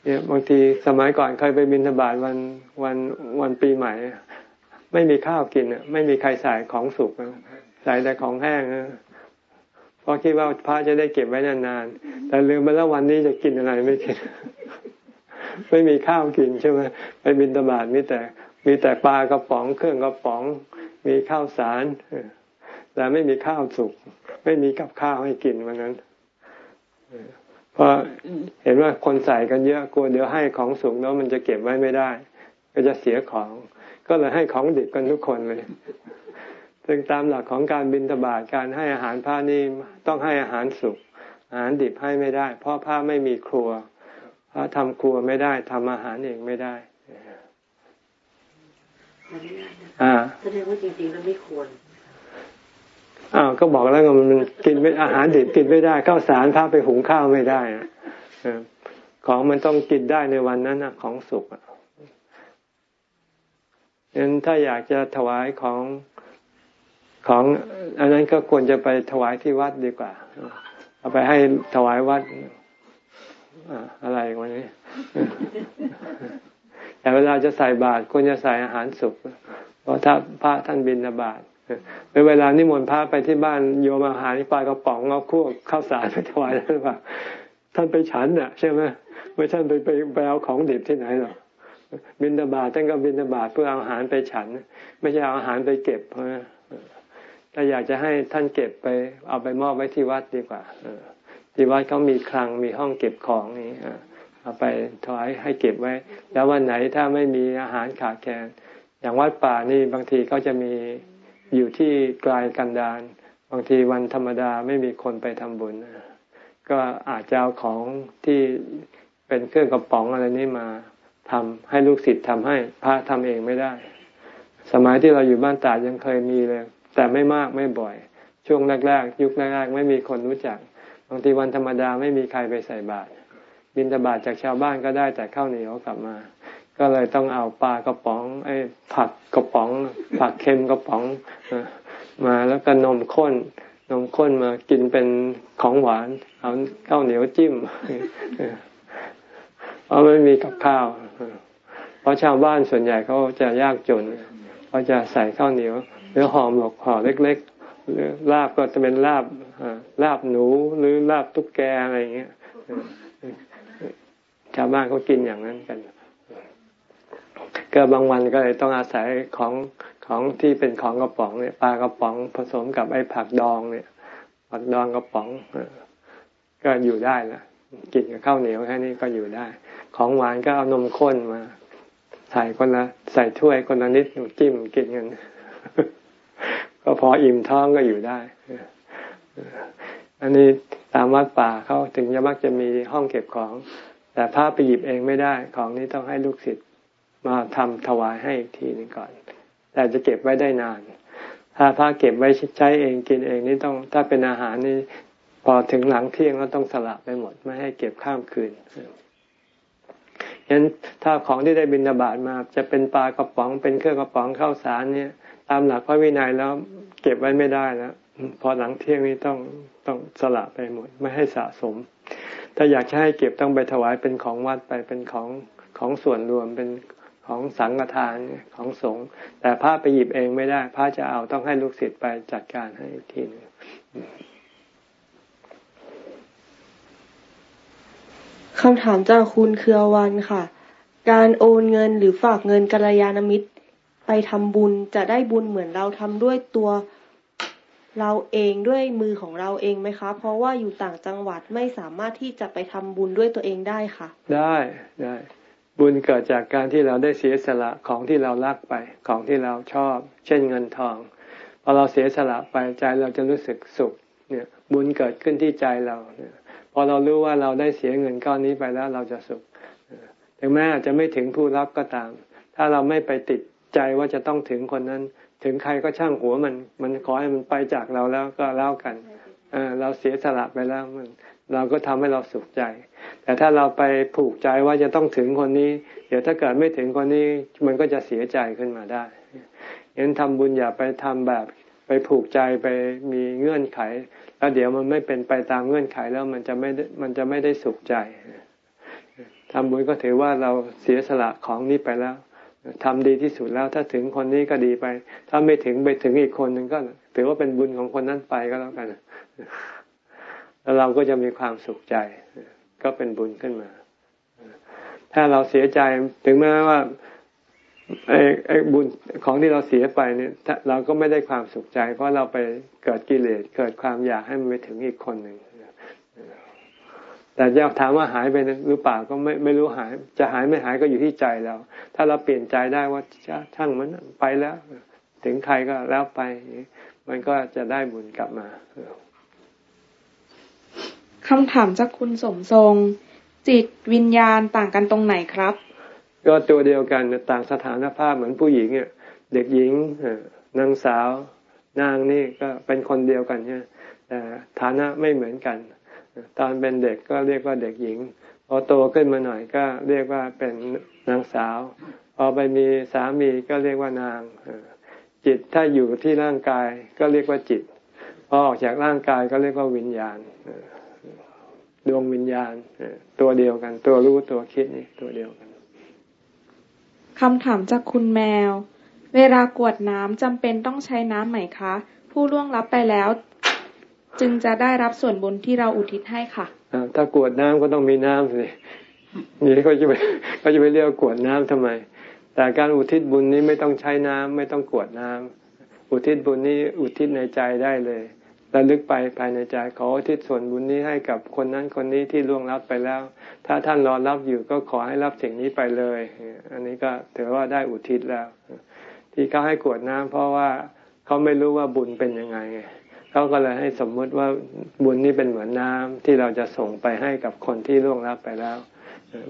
เนี่ยบางทีสมัยก่อนเคยไปบินธบาตวันวันวันปีใหม่ ไม่มีข้าวกินอะไม่มีใครใส่ของสุกใส่แต่ของแห้งเพราะคิดว่าพระจะได้เก็บไว้นานๆแต่ลืมไปแล้ววันนี้จะกินอะไรไม่กินไม่มีข้าวกินใช่ไหมไปบินตบาดมีแต่ มีแต่ปลากระป๋องเครื่องกระป๋อง มีข้าวสารแต่ไม่มีข้าวสุก ไม่มีกับข้าวให้กินวันนั้นเพราะเห็นว่าคนใส่กันเยอะกลัวเดี๋ยวให้ของสุกแล้วมันจะเก็บไว้ไม่ได้ ก็จะเสียของ ก็เลยให้ของดิบกันทุกคนเลยซึ่งตามหลักของการบินทบาทการให้อาหารพระนี่ต้องให้อาหารสุกอาหารดิบให้ไม่ได้ เพราะพระไม่มีครัวพระทำครัวไม่ได้ทำอาหารเองไม่ได้อ่าแสดงว่าจริงๆแล้วไม่ควร อ้าวก็บอกแล้วมันกินไม่อาหารดิบกินไม่ได้ข้าวสารพระไปหุงข้าวไม่ได้ของมันต้องกินได้ในวันนั้นนะของสุกอะฉะนั้นถ้าอยากจะถวายของของอันนั้นก็ควรจะไปถวายที่วัดดีกว่า เอาไปให้ถวายวัดอะไรวันนี้ แต่เวลาจะใส่บาตรควรจะใส่อาหารสุกเพราะถ้าพระท่านบินบาตร เวลานิมนต์พระไปที่บ้านโยมอาหารปลากระป๋องเอาคั่วข้าวสารไปถวายท่านว่าท่านไปฉันน่ะ ใช่ไหมไม่ท่านไปไปไปเอาของดิบที่ไหนหรอกบินตบาทท่านก็บินตบาทเพื่อเอาอาหารไปฉัน ไม่ใช่เอาอาหารไปเก็บเพราะถ้าอยากจะให้ท่านเก็บไป เอาไปมอบไว้ที่วัดดีกว่าที่วัดเขามีคลังมีห้องเก็บของนี่เอาไปถวายให้เก็บไว้ แล้ววันไหนถ้าไม่มีอาหารขาดแคลนอย่างวัดป่านี่บางทีเขาจะมี อยู่ที่ไกลกันดารบางทีวันธรรมดาไม่มีคนไปทำบุญ ก็อาจจะเอาของที่เป็นเครื่องกระป๋องอะไรนี้มาทำให้ลูกศิษย์ทำให้พระทำเองไม่ได้ สมัยที่เราอยู่บ้านตาดยังเคยมีเลย แต่ไม่มากไม่บ่อย ช่วงแรกๆ ยุคแรกๆ ไม่มีคนรู้จัก บางทีวันธรรมดาไม่มีใครไปใส่บาตรบินตบาตจากชาวบ้านก็ได้แต่ข้าวเหนียวกลับมา ก็เลยต้องเอาปลากระป๋อง ไอ้ผักกระป๋อง ผักเค็มกระป๋องมาแล้วก็นมข้น นมข้นมากินเป็นของหวานเอาข้าวเหนียวจิ้มเพราะไม่มีกับข้าว เพราะชาวบ้านส่วนใหญ่เขาจะยากจนเขาจะใส่ข้าวเหนียวหรือห่อหมกห่อเล็กๆหรือลาบก็จะเป็นลาบลาบหนูหรือลาบตุ๊กแกอะไรอย่างเงี้ยชาวบ้านเขากินอย่างนั้นกัน ก็บางวันก็เลยต้องอาศัยของของที่เป็นของกระป๋องเนี่ยปลากระป๋องผสมกับไอ้ผักดองเนี่ย ผักดองกระป๋องก็อยู่ได้ละกินกับข้าวเหนียวแค่นี้ก็อยู่ได้ ของหวานก็เอานมข้นมาใส่คนละใส่ถ้วยคนละนิดจิ้มกินกันก็พออิ่มท้องก็อยู่ได้ อันนี้ตามวัดป่าเขาถึงจะมักจะมีห้องเก็บของ แต่พระไปหยิบเองไม่ได้ ของนี้ต้องให้ลูกศิษย์ มาทำถวายให้อีกทีนึงก่อน แต่จะเก็บไว้ได้นาน ถ้าพระเก็บไว้ใช้เองกินเองนี่ต้อง ถ้าเป็นอาหารนี่พอถึงหลังเที่ยงก็ต้องสละไปหมด ไม่ให้เก็บข้ามคืนยันถ้าของที่ได้บินบาตมาจะเป็นปลากระป๋องเป็นเครื่องกระป๋องข้าวสารเนี่ย ตามหลักพระวินัยแล้วเก็บไว้ไม่ได้แล้วพอหลังเที่ยงนี้ต้องต้องสละไปหมด ไม่ให้สะสม ถ้าอยากให้เก็บต้องไปถวายเป็นของวัดไปเป็นของของส่วนรวมเป็น ของสังฆทานของสงฆ์แต่พระไปหยิบเองไม่ได้ พระจะเอาต้องให้ลูกศิษย์ไปจัดการให้อีกทีนึงคำถามจากคุณเครือวันค่ะ การโอนเงินหรือฝากเงินกัลยาณมิตร ไปทำบุญจะได้บุญเหมือนเราทำด้วยตัวเราเองด้วยมือของเราเองไหมคะ เพราะว่าอยู่ต่างจังหวัดไม่สามารถที่จะไปทำบุญด้วยตัวเองได้ค่ะ ได้ได้ บุญเกิดจากการที่เราได้เสียสละของที่เรารักไป ของที่เราชอบ เช่นเงินทองพอเราเสียสละไปใจเราจะรู้สึกสุขเนี่ยบุญเกิดขึ้นที่ใจเราเนี่ยพอเรารู้ว่าเราได้เสียเงินก้อนนี้ไปแล้วเราจะสุขถึงแม้อาจจะไม่ถึงผู้รับก็ตาม ถ้าเราไม่ไปติดใจว่าจะต้องถึงคนนั้น ถึงใครก็ช่างหัวมัน มันขอให้มันไปจากเราแล้วก็เล่ากันเราเสียสละไปแล้วมัน เราก็ทำให้เราสุขใจ แต่ถ้าเราไปผูกใจว่าจะต้องถึงคนนี้ เดี๋ยวถ้าเกิดไม่ถึงคนนี้มันก็จะเสียใจขึ้นมาได้ยันทำบุญอย่าไปทำแบบไปผูกใจไปมีเงื่อนไข แล้วเดี๋ยวมันไม่เป็นไปตามเงื่อนไขแล้วมันจะไม่มันจะไม่ได้สุขใจทำบุญก็ถือว่าเราเสียสละของนี้ไปแล้วทำดีที่สุดแล้วถ้าถึงคนนี้ก็ดีไป ถ้าไม่ถึงไปถึงอีกคนหนึ่งก็ ถือว่าเป็นบุญของคนนั้นไปก็แล้วกัน แล้วเราก็จะมีความสุขใจ ก็เป็นบุญขึ้นมา ถ้าเราเสียใจถึงแม้ว่าไอ้ไอ้บุญของที่เราเสียไปเนี่ยเราก็ไม่ได้ความสุขใจ เพราะเราไปเกิดกิเลสเกิดความอยากให้มันไปถึงอีกคนหนึ่งแต่จะถามว่าหายไปหรือเปล่าก็ไม่ไม่รู้หาย จะหายไม่หายก็อยู่ที่ใจเราถ้าเราเปลี่ยนใจได้ว่าช่างมันไปแล้ว ถึงใครก็แล้วไป มันก็จะได้บุญกลับมา คำถามจากคุณสมทรง จิตวิญญาณต่างกันตรงไหนครับ ก็ตัวเดียวกันต่างสถานภาพเหมือนผู้หญิงเนี่ยเด็กหญิงนางสาวนางนี่ก็เป็นคนเดียวกันเนี่ยแต่ฐานะไม่เหมือนกัน ตอนเป็นเด็กก็เรียกว่าเด็กหญิงพอโตขึ้นมาหน่อยก็เรียกว่าเป็นนางสาว พอไปมีสามีก็เรียกว่านาง จิตถ้าอยู่ที่ร่างกายก็เรียกว่าจิต พอออกจากร่างกายก็เรียกว่าวิญญาณ ดวงวิญญาณตัวเดียวกัน ตัวรู้ตัวคิดนี่ตัวเดียวกันคำถามจากคุณแมว เวลากวดน้ำจำเป็นต้องใช้น้ำไหมคะ ผู้ล่วงลับไปแล้ว จึงจะได้รับส่วนบุญที่เราอุทิศให้ค่ะถ้ากวดน้ำก็ต้องมีน้ำสินี่เขาจะไปเขาจะไปเรียกกวดน้ำทำไม แต่การอุทิศบุญนี้ไม่ต้องใช้น้ำไม่ต้องกวดน้ำอุทิศบุญนี้อุทิศในใจได้เลย ระลึกไปภายในใจขอทิศส่วนบุญนี้ให้กับคนนั้นคนนี้ที่ล่วงรับไปแล้ว ถ้าท่านรอรับอยู่ก็ขอให้รับสิ่งนี้ไปเลย อันนี้ก็ถือว่าได้อุทิศแล้ว ที่เขาให้กวดน้ำเพราะว่าเขาไม่รู้ว่าบุญเป็นยังไงเขาก็เลยให้สมมุติว่าบุญนี้เป็นเหมือนน้ำที่เราจะส่งไปให้กับคนที่ล่วงรับไปแล้ว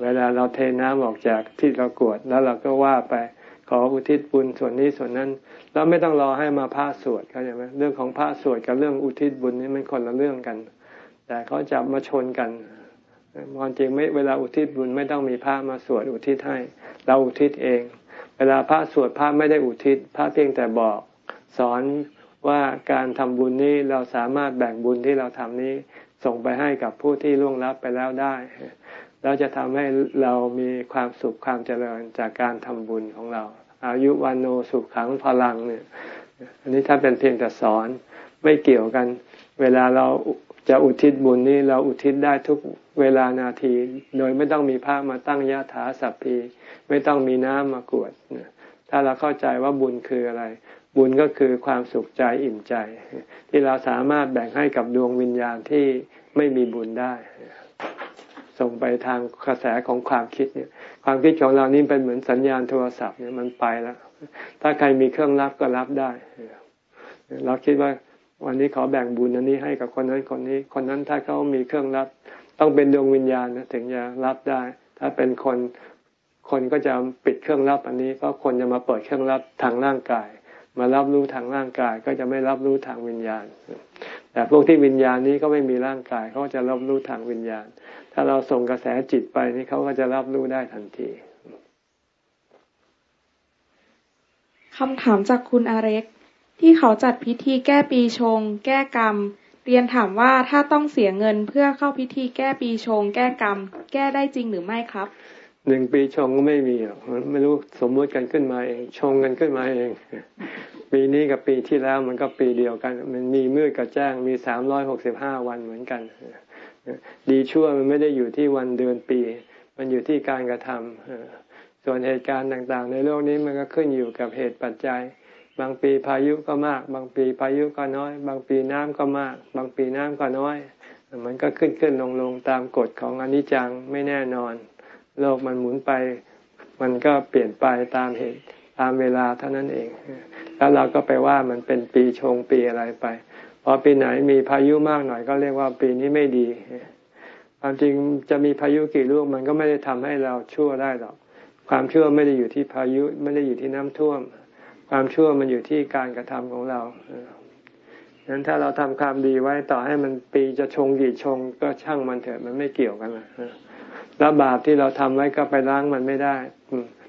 เวลาเราเทน้ำออกจากที่เรากวดแล้วเราก็ว่าไปขออุทิศบุญส่วนนี้ส่วนนั้น เราไม่ต้องรอให้มาพระสวดเข้าใจไหมเรื่องของพระสวดกับเรื่องอุทิศบุญนี่มันคนละเรื่องกัน แต่เขาจะมาชนกันความจริงไม่เวลาอุทิศบุญไม่ต้องมีพระมาสวดอุทิศให้ เราอุทิศเอง เวลาพระสวดพระไม่ได้อุทิศพระเพียงแต่บอก สอนว่าการทำบุญนี้เราสามารถแบ่งบุญที่เราทำนี้ ส่งไปให้กับผู้ที่ล่วงลับไปแล้วได้แล้วจะทำให้เรามีความสุขความเจริญจากการทำบุญของเรา อายุวันโนสุขขังพลังเนี่ยอันนี้ถ้าเป็นเพียงแต่สอนไม่เกี่ยวกัน เวลาเราจะอุทิศบุญนี้เราอุทิศได้ทุกเวลานาที โดยไม่ต้องมีพระมาตั้งยะถาสัพพีไม่ต้องมีน้ำมากวดถ้าเราเข้าใจว่าบุญคืออะไร บุญก็คือความสุขใจอิ่มใจ ที่เราสามารถแบ่งให้กับดวงวิญญาณที่ไม่มีบุญได้ ส่งไปทางกระแสของความคิดเนี่ย ความคิดของเรานี่เป็นเหมือนสัญญาณโทรศัพท์เนี่ยมันไปแล้ว ถ้าใครมีเครื่องรับก็รับได้ เราคิดว่าวันนี้ขอแบ่งบุญอันนี้ให้กับคนนั้นคนนี้ คนนั้นถ้าเขามีเครื่องรับ ต้องเป็นดวงวิญญาณนะถึงจะรับได้ ถ้าเป็นคนคนก็จะปิดเครื่องรับอันนี้ เพราะคนจะมาเปิดเครื่องรับทางร่างกาย มารับรู้ทางร่างกายก็จะไม่รับรู้ทางวิญญาณ แต่พวกที่วิญญาณนี้ก็ไม่มีร่างกายเขาจะรับรู้ทางวิญญาณ ถ้าเราส่งกระแสจิตไปนี่เขาก็จะรับรู้ได้ทันทีคำถามจากคุณอาเร็ก ที่เขาจัดพิธีแก้ปีชง แก้กรรม เรียนถามว่าถ้าต้องเสียเงินเพื่อเข้าพิธีแก้ปีชง แก้กรรม แก้ได้จริงหรือไม่ครับหนึ่งปีชงก็ไม่มีหรอกไม่รู้สมมติกันขึ้นมาเอง ชงกันขึ้นมาเอง ปีนี้กับปีที่แล้วมันก็ปีเดียวกัน มันมีมืดกับแจ้งมีสามร้อยหกสิบห้าวันเหมือนกัน ดีชั่วมันไม่ได้อยู่ที่วันเดือนปี มันอยู่ที่การกระทำส่วนเหตุการณ์ต่างๆ ในโลกนี้มันก็ขึ้นอยู่กับเหตุปัจจัย บางปีพายุก็มาก บางปีพายุก็น้อย บางปีน้ำก็มาก บางปีน้ำก็น้อย มันก็ขึ้นขึ้นลงลงตามกฎของอนิจจังไม่แน่นอน โลกมันหมุนไป มันก็เปลี่ยนไปตามเหตุตามเวลาเท่านั้นเอง แล้วเราก็ไปว่ามันเป็นปีชงปีอะไรไป พอปีไหนมีพายุมากหน่อยก็เรียกว่าปีนี้ไม่ดีความจริงจะมีพายุกี่ลูกมันก็ไม่ได้ทำให้เราชั่วได้หรอก ความชั่วไม่ได้อยู่ที่พายุไม่ได้อยู่ที่น้ำท่วม ความชั่วมันอยู่ที่การกระทำของเราดังนั้นถ้าเราทำความดีไว้ต่อให้มันปีจะชงกี่ชงก็ช่างมันเถอะมันไม่เกี่ยวกันนะแล้วบาปที่เราทำไว้ก็ไปล้างมันไม่ได้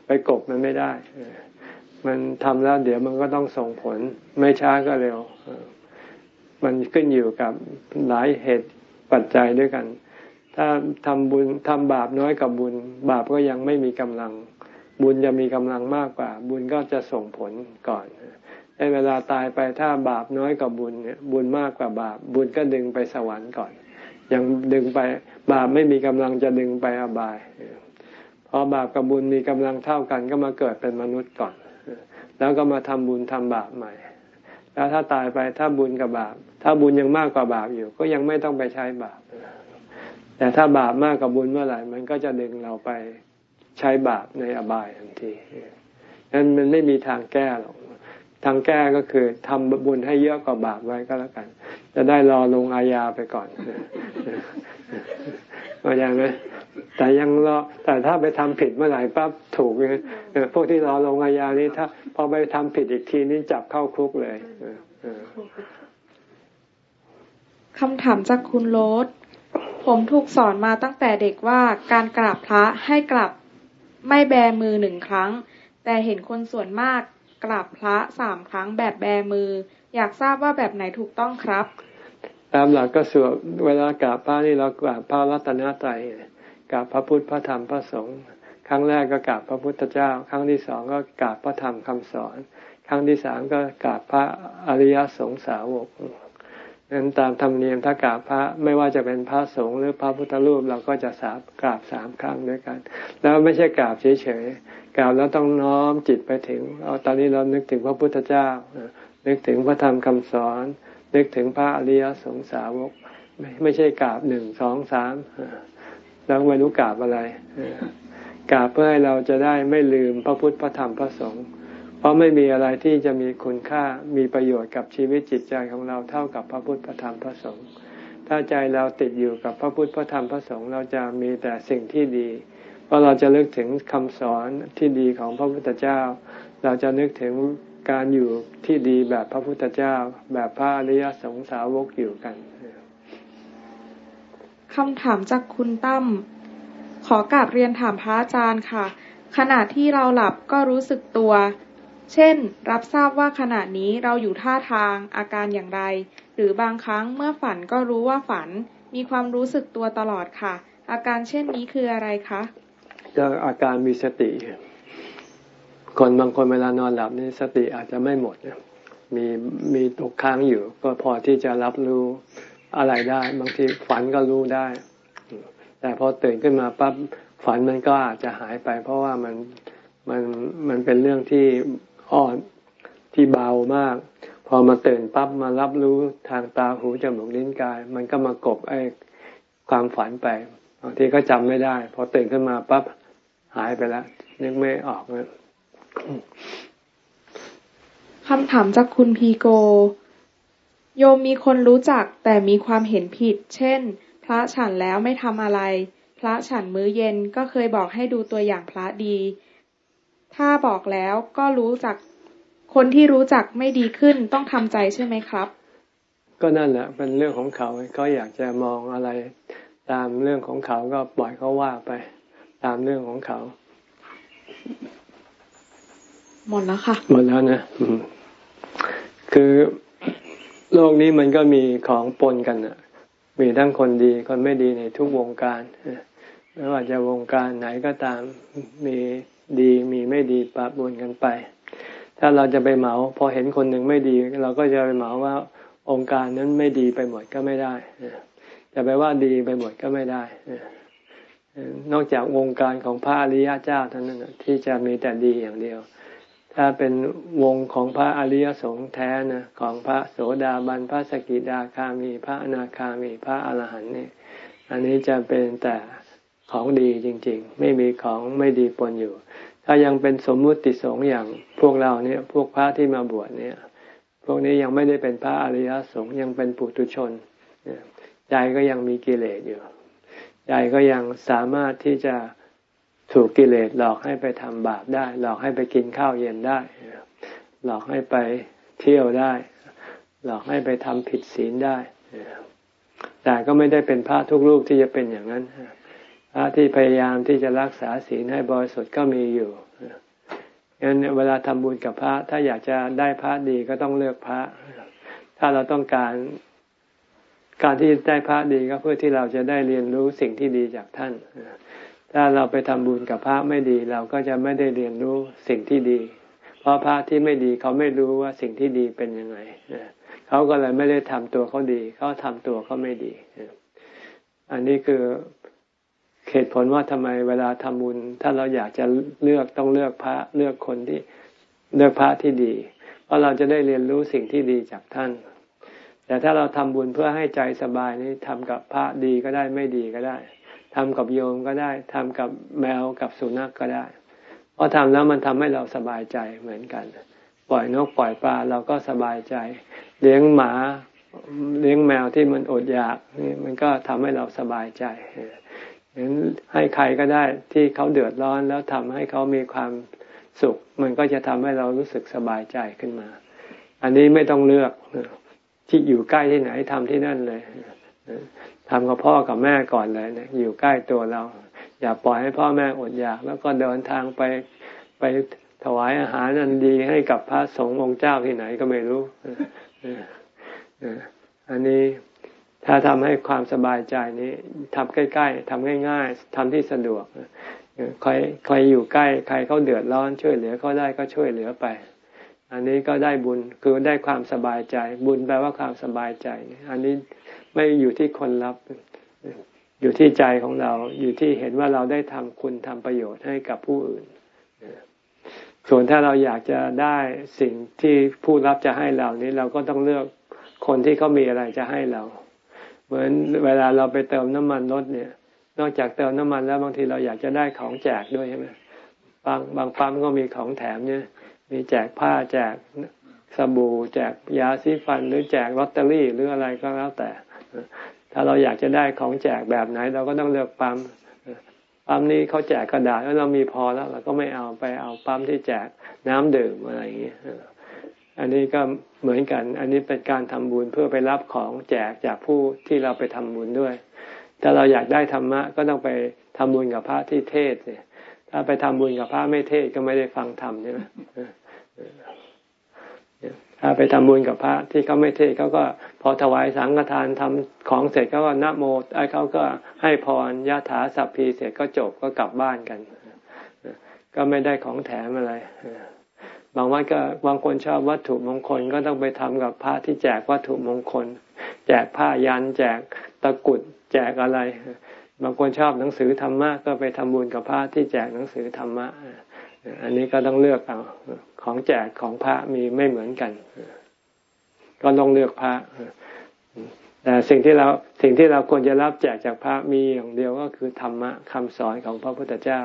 ไปกบมันไม่ได้มันทำแล้วเดี๋ยวมันก็ต้องส่งผลไม่ช้าก็เร็ว มันขึ้นอยู่กับหลายเหตุปัจจัยด้วยกัน ถ้าทำบุญทำบาปน้อยกับบุญ บาปก็ยังไม่มีกำลัง บุญจะมีกำลังมากกว่า บุญก็จะส่งผลก่อนในเวลาตายไปถ้าบาปน้อยกว่าบุญเนี่ยบุญมากกว่าบาป บุญก็ดึงไปสวรรค์ก่อน ยังดึงไปบาปไม่มีกำลังจะดึงไปอบายพอบาปกับบุญมีกำลังเท่ากันก็มาเกิดเป็นมนุษย์ก่อน แล้วก็มาทำบุญทำบาปใหม่ แล้วถ้าตายไปถ้าบุญกับบาป ถ้าบุญยังมากกว่าบาปอยู่ ก็ยังไม่ต้องไปใช้บาป แต่ถ้าบาปมากกว่าบุญเมื่อไหร่ มันก็จะดึงเราไปใช้บาปในอบายทันทีนั้นมันไม่มีทางแก้หรอก ทางแก้ก็คือทำบุญให้เยอะกว่าบาปไว้ก็แล้วกัน จะได้รอลงอาญาไปก่อน เข้าใจไหมแต่ยังรอแต่ถ้าไปทำผิดเมื่อไหร่ปั๊บถูกเลยพวกที่รอลงอาญานี้ถ้า พอไปทำผิดอีกทีนี้จับเข้าคุกเลยคำถามจากคุณโรสผมถูกสอนมาตั้งแต่เด็กว่าการกราบพระให้กราบไม่แบมือหนึ่งครั้ง แต่เห็นคนส่วนมากกราบพระสามครั้งแบบแบมือ อยากทราบว่าแบบไหนถูกต้องครับ ตามหลักก็สวดเวลากราบพระนี่เรากราบพระรัตนตรัยกราบพระพุทธพระธรรมพระสงฆ์ครั้งแรกก็กราบพระพุทธเจ้า ครั้งที่สองก็กราบพระธรรมคำสอน ครั้งที่สามก็กราบพระอริยสงสาวกนั้นตามธรรมเนียมถ้ากราบพระไม่ว่าจะเป็นพระสงฆ์หรือพระพุทธรูปเราก็จะสาบกราบสามครั้งด้วยกัน แล้วไม่ใช่กราบเฉยๆกราบแล้วต้องน้อมจิตไปถึงเอาตอนนี้เรานึกถึงพระพุทธเจ้านึกถึงพระธรรมคำสอน นึกถึงพระอริยสงสาวก ไม่ไม่ใช่กราบหนึ่งสองสามแล้วไม่รู้กราบอะไรกราบเพื่อให้เราจะได้ไม่ลืมพระพุทธพระธรรมพระสงฆ์เพราะไม่มีอะไรที่จะมีคุณค่ามีประโยชน์กับชีวิตจิตใจของเราเท่ากับพระพุทธพระธรรมพระสงฆ์ถ้าใจเราติดอยู่กับพระพุทธพระธรรมพระสงฆ์เราจะมีแต่สิ่งที่ดีเพราะเราจะนึกถึงคำสอนที่ดีของพระพุทธเจ้า เราจะนึกถึง การอยู่ที่ดีแบบพระพุทธเจ้า แบบพระอริยสงสาวกอยู่กันคำถามจากคุณตั้มขอกราบเรียนถามพระอาจารย์ค่ะ ขณะที่เราหลับก็รู้สึกตัว เช่น รับทราบว่าขณะนี้เราอยู่ท่าทางอาการอย่างไร หรือบางครั้งเมื่อฝันก็รู้ว่าฝัน มีความรู้สึกตัวตลอดค่ะ อาการเช่นนี้คืออะไรคะจะอาการมีสติ คนบางคนเวลานอนหลับนี่สติอาจจะไม่หมดมีมีตกค้างอยู่ ก็พอที่จะรับรู้อะไรได้ บางทีฝันก็รู้ได้ แต่พอตื่นขึ้นมาปั๊บฝันมันก็อาจจะหายไป เพราะว่ามันมันมันเป็นเรื่องที่อ่อนที่เบามาก พอมาตื่นปั๊บมารับรู้ทางตาหูจมูกลิ้นกาย มันก็มากบไอ้ความฝันไปบางทีก็จำไม่ได้ พอตื่นขึ้นมาปั๊บหายไปแล้วนึกไม่ออกเลย คำถามจากคุณพีโก โยมมีคนรู้จักแต่มีความเห็นผิด เช่น พระฉันแล้วไม่ทำอะไร พระฉันมื้อเย็นก็เคยบอกให้ดูตัวอย่างพระดี ถ้าบอกแล้วก็รู้จัก คนที่รู้จักไม่ดีขึ้นต้องทำใจใช่ไหมครับ ก็นั่นแหละเป็นเรื่องของเขาเขาอยากจะมองอะไร ตามเรื่องของเขาก็ปล่อยเขาว่าไป ตามเรื่องของเขา หมดแล้วค่ะ หมดแล้วนะคือโลกนี้มันก็มีของปนกันอะมีทั้งคนดีคนไม่ดีในทุกวงการไม่ว่าจะวงการไหนก็ตามมีดีมีไม่ดีปะปนกันไป ถ้าเราจะไปเหมาพอเห็นคนหนึ่งไม่ดี เราก็จะไปเหมาว่าองค์การนั้นไม่ดีไปหมดก็ไม่ได้จะไปว่าดีไปหมดก็ไม่ได้นอกจากวงการของพระอริยเจ้าเท่านั้นที่จะมีแต่ดีอย่างเดียว ถ้าเป็นวงของพระอริยสงฆ์แท้นะของพระโสดาบันพระสกิดาคามี พระอนาคามีพระอรหันต์นี่อันนี้จะเป็นแต่ของดีจริง ๆ ไม่มีของไม่ดีปนอยู่ ถ้ายังเป็นสมมุติสงฆ์อย่างพวกเราเนี่ยพวกพระที่มาบวชเนี่ยพวกนี้ยังไม่ได้เป็นพระอริยสงฆ์ยังเป็นปุถุชนใจก็ยังมีกิเลสอยู่ใจก็ยังสามารถที่จะ ถูกกิเลสหลอกให้ไปทำบาปได้ หลอกให้ไปกินข้าวเย็นได้ หลอกให้ไปเที่ยวได้ หลอกให้ไปทำผิดศีลได้ แต่ก็ไม่ได้เป็นพระทุกรูปที่จะเป็นอย่างนั้นพระที่พยายามที่จะรักษาศีลให้บริสุทธิ์ก็มีอยู่งั้นเวลาทำบุญกับพระ ถ้าอยากจะได้พระดีก็ต้องเลือกพระ ถ้าเราต้องการการที่ได้พระดีก็เพื่อที่เราจะได้เรียนรู้สิ่งที่ดีจากท่าน ถ้าเราไปทำบุญกับพระไม่ดี เราก็จะไม่ได้เรียนรู้สิ่งที่ดี เพราะพระที่ไม่ดีเขาไม่รู้ว่าสิ่งที่ดีเป็นยังไงเขาก็เลยไม่ได้ทำตัวเขาดี เขาทำตัวเขาไม่ดี อันนี้คือเหตุผลว่าทำไมเวลาทำบุญ ถ้าเราอยากจะเลือกต้องเลือกพระเลือกคนที่เลือกพระที่ดี เพราะเราจะได้เรียนรู้สิ่งที่ดีจากท่าน แต่ถ้าเราทำบุญเพื่อให้ใจสบายนี่ทำกับพระดีก็ได้ไม่ดีก็ได้ ทำกับโยมก็ได้ทำกับแมวกับสุนัขกก็ได้ เพราะทำแล้วมันทำให้เราสบายใจเหมือนกัน ปล่อยนกปล่อยปลาเราก็สบายใจ เลี้ยงหมาเลี้ยงแมวที่มันอดอยากนี่มันก็ทำให้เราสบายใจเห็นให้ใครก็ได้ที่เขาเดือดร้อนแล้วทำให้เขามีความสุข มันก็จะทำให้เรารู้สึกสบายใจขึ้นมา อันนี้ไม่ต้องเลือกที่อยู่ใกล้ที่ไหนทำที่นั่นเลย ทำกับพ่อกับแม่ก่อนเลยนะอยู่ใกล้ตัวเรา อย่าปล่อยให้พ่อแม่อดอยาก แล้วก็เดินทางไปไปถวายอาหารอันดีให้กับพระสงฆ์องค์เจ้าที่ไหนก็ไม่รู้ อันนี้ถ้าทำให้ความสบายใจนี้ทำใกล้ ๆทำง่าย ๆทำที่สะดวกใครใครอยู่ใกล้ ใครเขาเดือดร้อนช่วยเหลือเขาได้ก็ช่วยเหลือไป อันนี้ก็ได้บุญคือได้ความสบายใจ บุญแปลว่าความสบายใจ อันนี้ ไม่อยู่ที่คนรับ อยู่ที่ใจของเรา อยู่ที่เห็นว่าเราได้ทำคุณทำประโยชน์ให้กับผู้อื่น ส่วนถ้าเราอยากจะได้สิ่งที่ผู้รับจะให้เรานี้เราก็ต้องเลือกคนที่เขามีอะไรจะให้เรา เหมือนเวลาเราไปเติมน้ำมันรถเนี่ย นอกจากเติมน้ำมันแล้วบางทีเราอยากจะได้ของแจกด้วยใช่ไหมบางบางปั๊มก็มีของแถมเนี่ย มีแจกผ้าแจกสบู่แจกยาซีฟันหรือแจกลอตเตอรี่หรืออะไรก็แล้วแต่ ถ้าเราอยากจะได้ของแจกแบบไหน เราก็ต้องเลือกปั๊มปั๊มนี้เขาแจกกระดาษแล้วเรามีพอแล้ว เราก็ไม่เอาไปเอาปั๊มที่แจกน้ำดื่มอะไรอย่างนี้อันนี้ก็เหมือนกัน อันนี้เป็นการทำบุญเพื่อไปรับของแจกจากผู้ที่เราไปทำบุญด้วย ถ้าเราอยากได้ธรรมะก็ต้องไปทำบุญกับพระที่เทศเนี่ย ถ้าไปทำบุญกับพระไม่เทศก็ไม่ได้ฟังธรรมใช่ไหม ถ้าไปทำบุญกับพระที่เขาไม่เทศเขาก็พอถวายสังฆทานทำของเสร็จเขาก็นะโมไอ้เขาก็ให้พรยะถาสัพพีเสร็จก็จบก็กลับบ้านกัน ก็ไม่ได้ของแถมอะไร บางวัดก็บางคนชอบวัตถุมงคลก็ต้องไปทำกับพระที่แจกวัตถุมงคล แจกผ้ายัน แจกตะกุด แจกอะไร บางคนชอบหนังสือธรรมะก็ไปทำบุญกับพระที่แจกหนังสือธรรมะ อันนี้ก็ต้องเลือกเอาของแจกของพระมีไม่เหมือนกัน ก็ต้องเลือกพระแต่สิ่งที่เราสิ่งที่เราควรจะรับแจกจากพระมีอย่างเดียวก็คือธรรมะคำสอนของพระพุทธเจ้า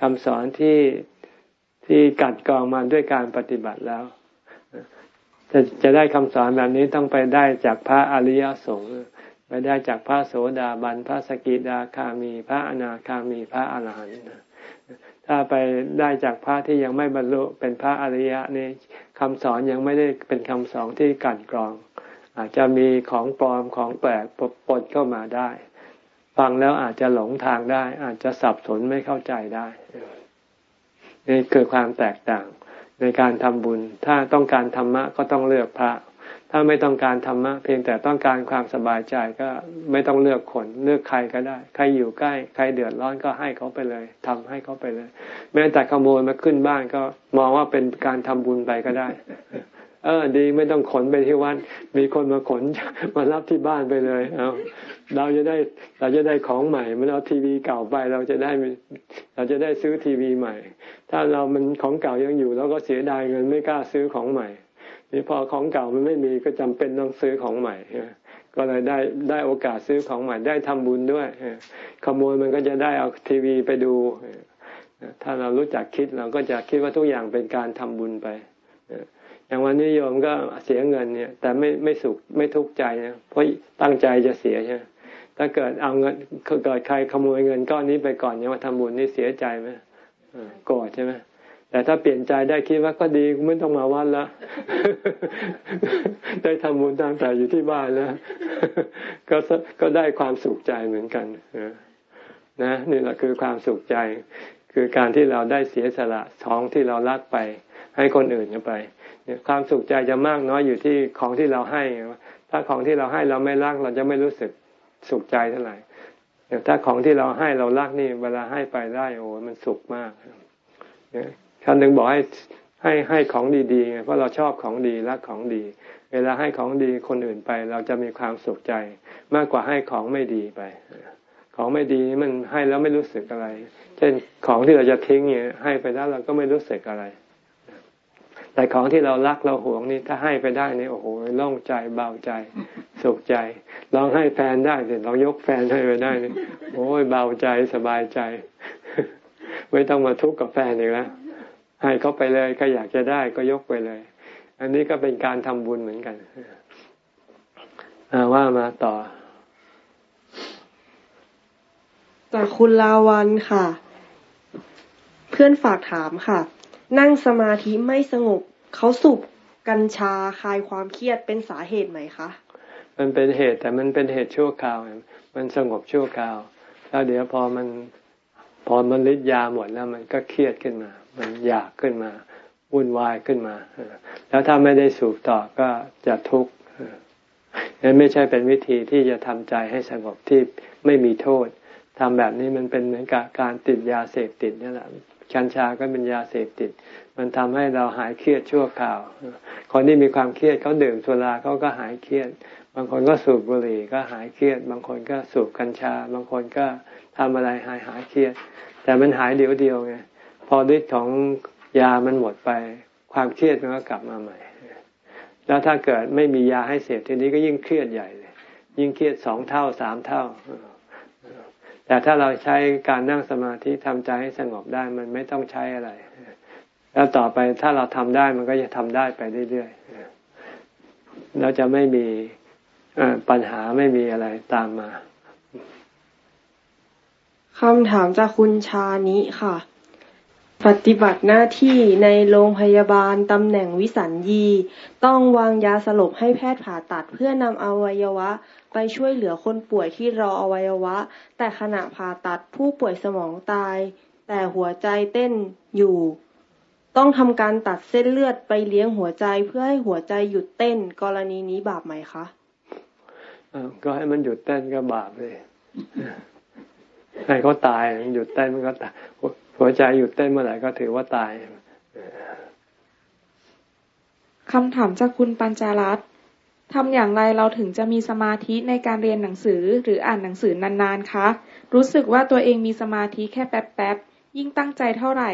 คำสอนที่ที่กัดกรองมาด้วยการปฏิบัติแล้วจะจะได้คำสอนแบบนี้ต้องไปได้จากพระอริยสงฆ์ไปได้จากพระโสดาบันพระสกิดาคามี พระอนาคามีพระอรหันต์ ถ้าไปได้จากพระที่ยังไม่บรรลุเป็นพระอริยะนี่คำสอนยังไม่ได้เป็นคำสอนที่กัดกรอง อาจจะมีของปลอมของแปลกปนเข้ามาได้ ฟังแล้วอาจจะหลงทางได้ อาจจะสับสนไม่เข้าใจได้นี่คือความแตกต่างในการทำบุญ ถ้าต้องการธรรมะก็ต้องเลือกพระ ถ้าไม่ต้องการธรรมะเพียงแต่ต้องการความสบายใจก็ไม่ต้องเลือกคนเลือกใครก็ได้ ใครอยู่ใกล้ ใครเดือดร้อนก็ให้เขาไปเลยทำให้เขาไปเลย แม้แต่ขโมยมาขึ้นบ้านก็มองว่าเป็นการทำบุญไปก็ได้ เออ ดีไม่ต้องขนไปที่วัดมีคนมาขนมารับที่บ้านไปเลย เอาเราจะได้เราจะได้ของใหม่เมื่อเราทีวีเก่าไปเราจะได้เราจะได้ซื้อทีวีใหม่ ถ้าเรามันของเก่ายังอยู่เราก็เสียดายเงินไม่กล้าซื้อของใหม่ นี่พอของเก่ามันไม่มีก็จำเป็นต้องซื้อของใหม่ก็เลยได้ได้โอกาสซื้อของใหม่ได้ทำบุญด้วยขโมยมันก็จะได้เอาทีวีไปดูถ้าเรารู้จักคิดเราก็จะคิดว่าทุกอย่างเป็นการทำบุญไปอย่างวันนี้โยมก็เสียเงินเนี่ย แต่ไม่ไม่สุขไม่ทุกข์ใจนะเพราะตั้งใจจะเสียใช่ไหมถ้าเกิดเอาเงินเกิดใครขโมยเงินก้อนนี้ไปก่อนเนี่ยมาทำบุญนี่เสียใจไหมโกรธใช่ไหม แต่ถ้าเปลี่ยนใจได้คิดว่าก็ดีไม่ต้องมาวัดแล้วได้ทำบุญตั้งแต่อยู่ที่บ้านแล้ว ก็ก็ได้ความสุขใจเหมือนกันนะนี่แหละคือความสุขใจ คือการที่เราได้เสียสละท้องที่เรารักไป ให้คนอื่นไปความสุขใจจะมากน้อยอยู่ที่ของที่เราให้ ถ้าของที่เราให้เราไม่รักเราจะไม่รู้สึกสุขใจเท่าไหร่ถ้าของที่เราให้เรารักนี่ เวลาให้ไปได้โอ้มันสุขมาก ท่านถึงบอกให้ให้ให้ของดีๆไงเพราะเราชอบของดีรักของดี เวลาให้ของดีคนอื่นไป เราจะมีความสุขใจ มากกว่าให้ของไม่ดีไป ของไม่ดีมันให้แล้วไม่รู้สึกอะไร เช่นของที่เราจะทิ้งเนี่ยให้ไปแล้วเราก็ไม่รู้สึกอะไร แต่ของที่เรารักเราหวงนี่ถ้าให้ไปได้นี่โอ้โหโล่งใจเบาใจ สุขใจลองให้แฟนได้เดี๋ยวเรายกแฟนให้ไปได้นี่โอ้ยเบาใจสบายใจ ไม่ต้องมาทุกข์กับแฟนอีกแล้ว ให้เขาไปเลยก็อยากจะได้ก็ยกไปเลย อันนี้ก็เป็นการทำบุญเหมือนกันว่ามาต่อ จากคุณลาวันค่ะ เพื่อนฝากถามค่ะ นั่งสมาธิไม่สงบเขาสูบกัญชาคลายความเครียดเป็นสาเหตุไหมคะมันเป็นเหตุแต่มันเป็นเหตุชั่วคราว มันสงบชั่วคราว แล้วเดี๋ยวพอมันพอมันฤทธิ์ยาหมดแล้วมันก็เครียดขึ้นมา มันอยากขึ้นมาวุ่นวายขึ้นมา แล้วถ้าไม่ได้สูบต่อก็จะทุกข์นั่นไม่ใช่เป็นวิธีที่จะทำใจให้สงบที่ไม่มีโทษทำแบบนี้มันเป็นเหมือนกับการติดยาเสพติดนี่แหละกัญชาก็เป็นยาเสพติด มันทำให้เราหายเครียดชั่วคราว คนที่มีความเครียดเขาดื่มสุราเขาก็หายเครียด บางคนก็สูบบุหรี่ก็หายเครียด บางคนก็สูบกัญชา บางคนก็ทำอะไรหายหายเครียด แต่มันหายเดียวเดียวไง พอฤทธิ์ของยามันหมดไป ความเครียดมันก็กลับมาใหม่ แล้วถ้าเกิดไม่มียาให้เสพทีนี้ก็ยิ่งเครียดใหญ่เลย ยิ่งเครียดสองเท่าสามเท่า แต่ถ้าเราใช้การนั่งสมาธิทำใจให้สงบได้มันไม่ต้องใช้อะไร แล้วต่อไปถ้าเราทำได้มันก็จะทำได้ไปเรื่อยๆแล้วจะไม่มีปัญหาไม่มีอะไรตามมาคำถามจากคุณชานิค่ะ ปฏิบัติหน้าที่ในโรงพยาบาลตำแหน่งวิสัญญี ต้องวางยาสลบให้แพทย์ผ่าตัดเพื่อนำอวัยวะ ไปช่วยเหลือคนป่วยที่รออวัยวะ แต่ขณะผ่าตัดผู้ป่วยสมองตาย แต่หัวใจเต้นอยู่ ต้องทำการตัดเส้นเลือดไปเลี้ยงหัวใจเพื่อให้หัวใจหยุดเต้น กรณีนี้บาปไหมคะก็ให้มันหยุดเต้นก็บาปเลยให้เขาตายหยุดเต้นมันก็ตาย หัวใจหยุดเต้นเมื่อไหร่ก็ถือว่าตายคำถามจากคุณปัญจารัตทำอย่างไรเราถึงจะมีสมาธิในการเรียนหนังสือหรืออ่านหนังสือนานๆ คะ รู้สึกว่าตัวเองมีสมาธิแค่แป๊บๆ ยิ่งตั้งใจเท่าไหร่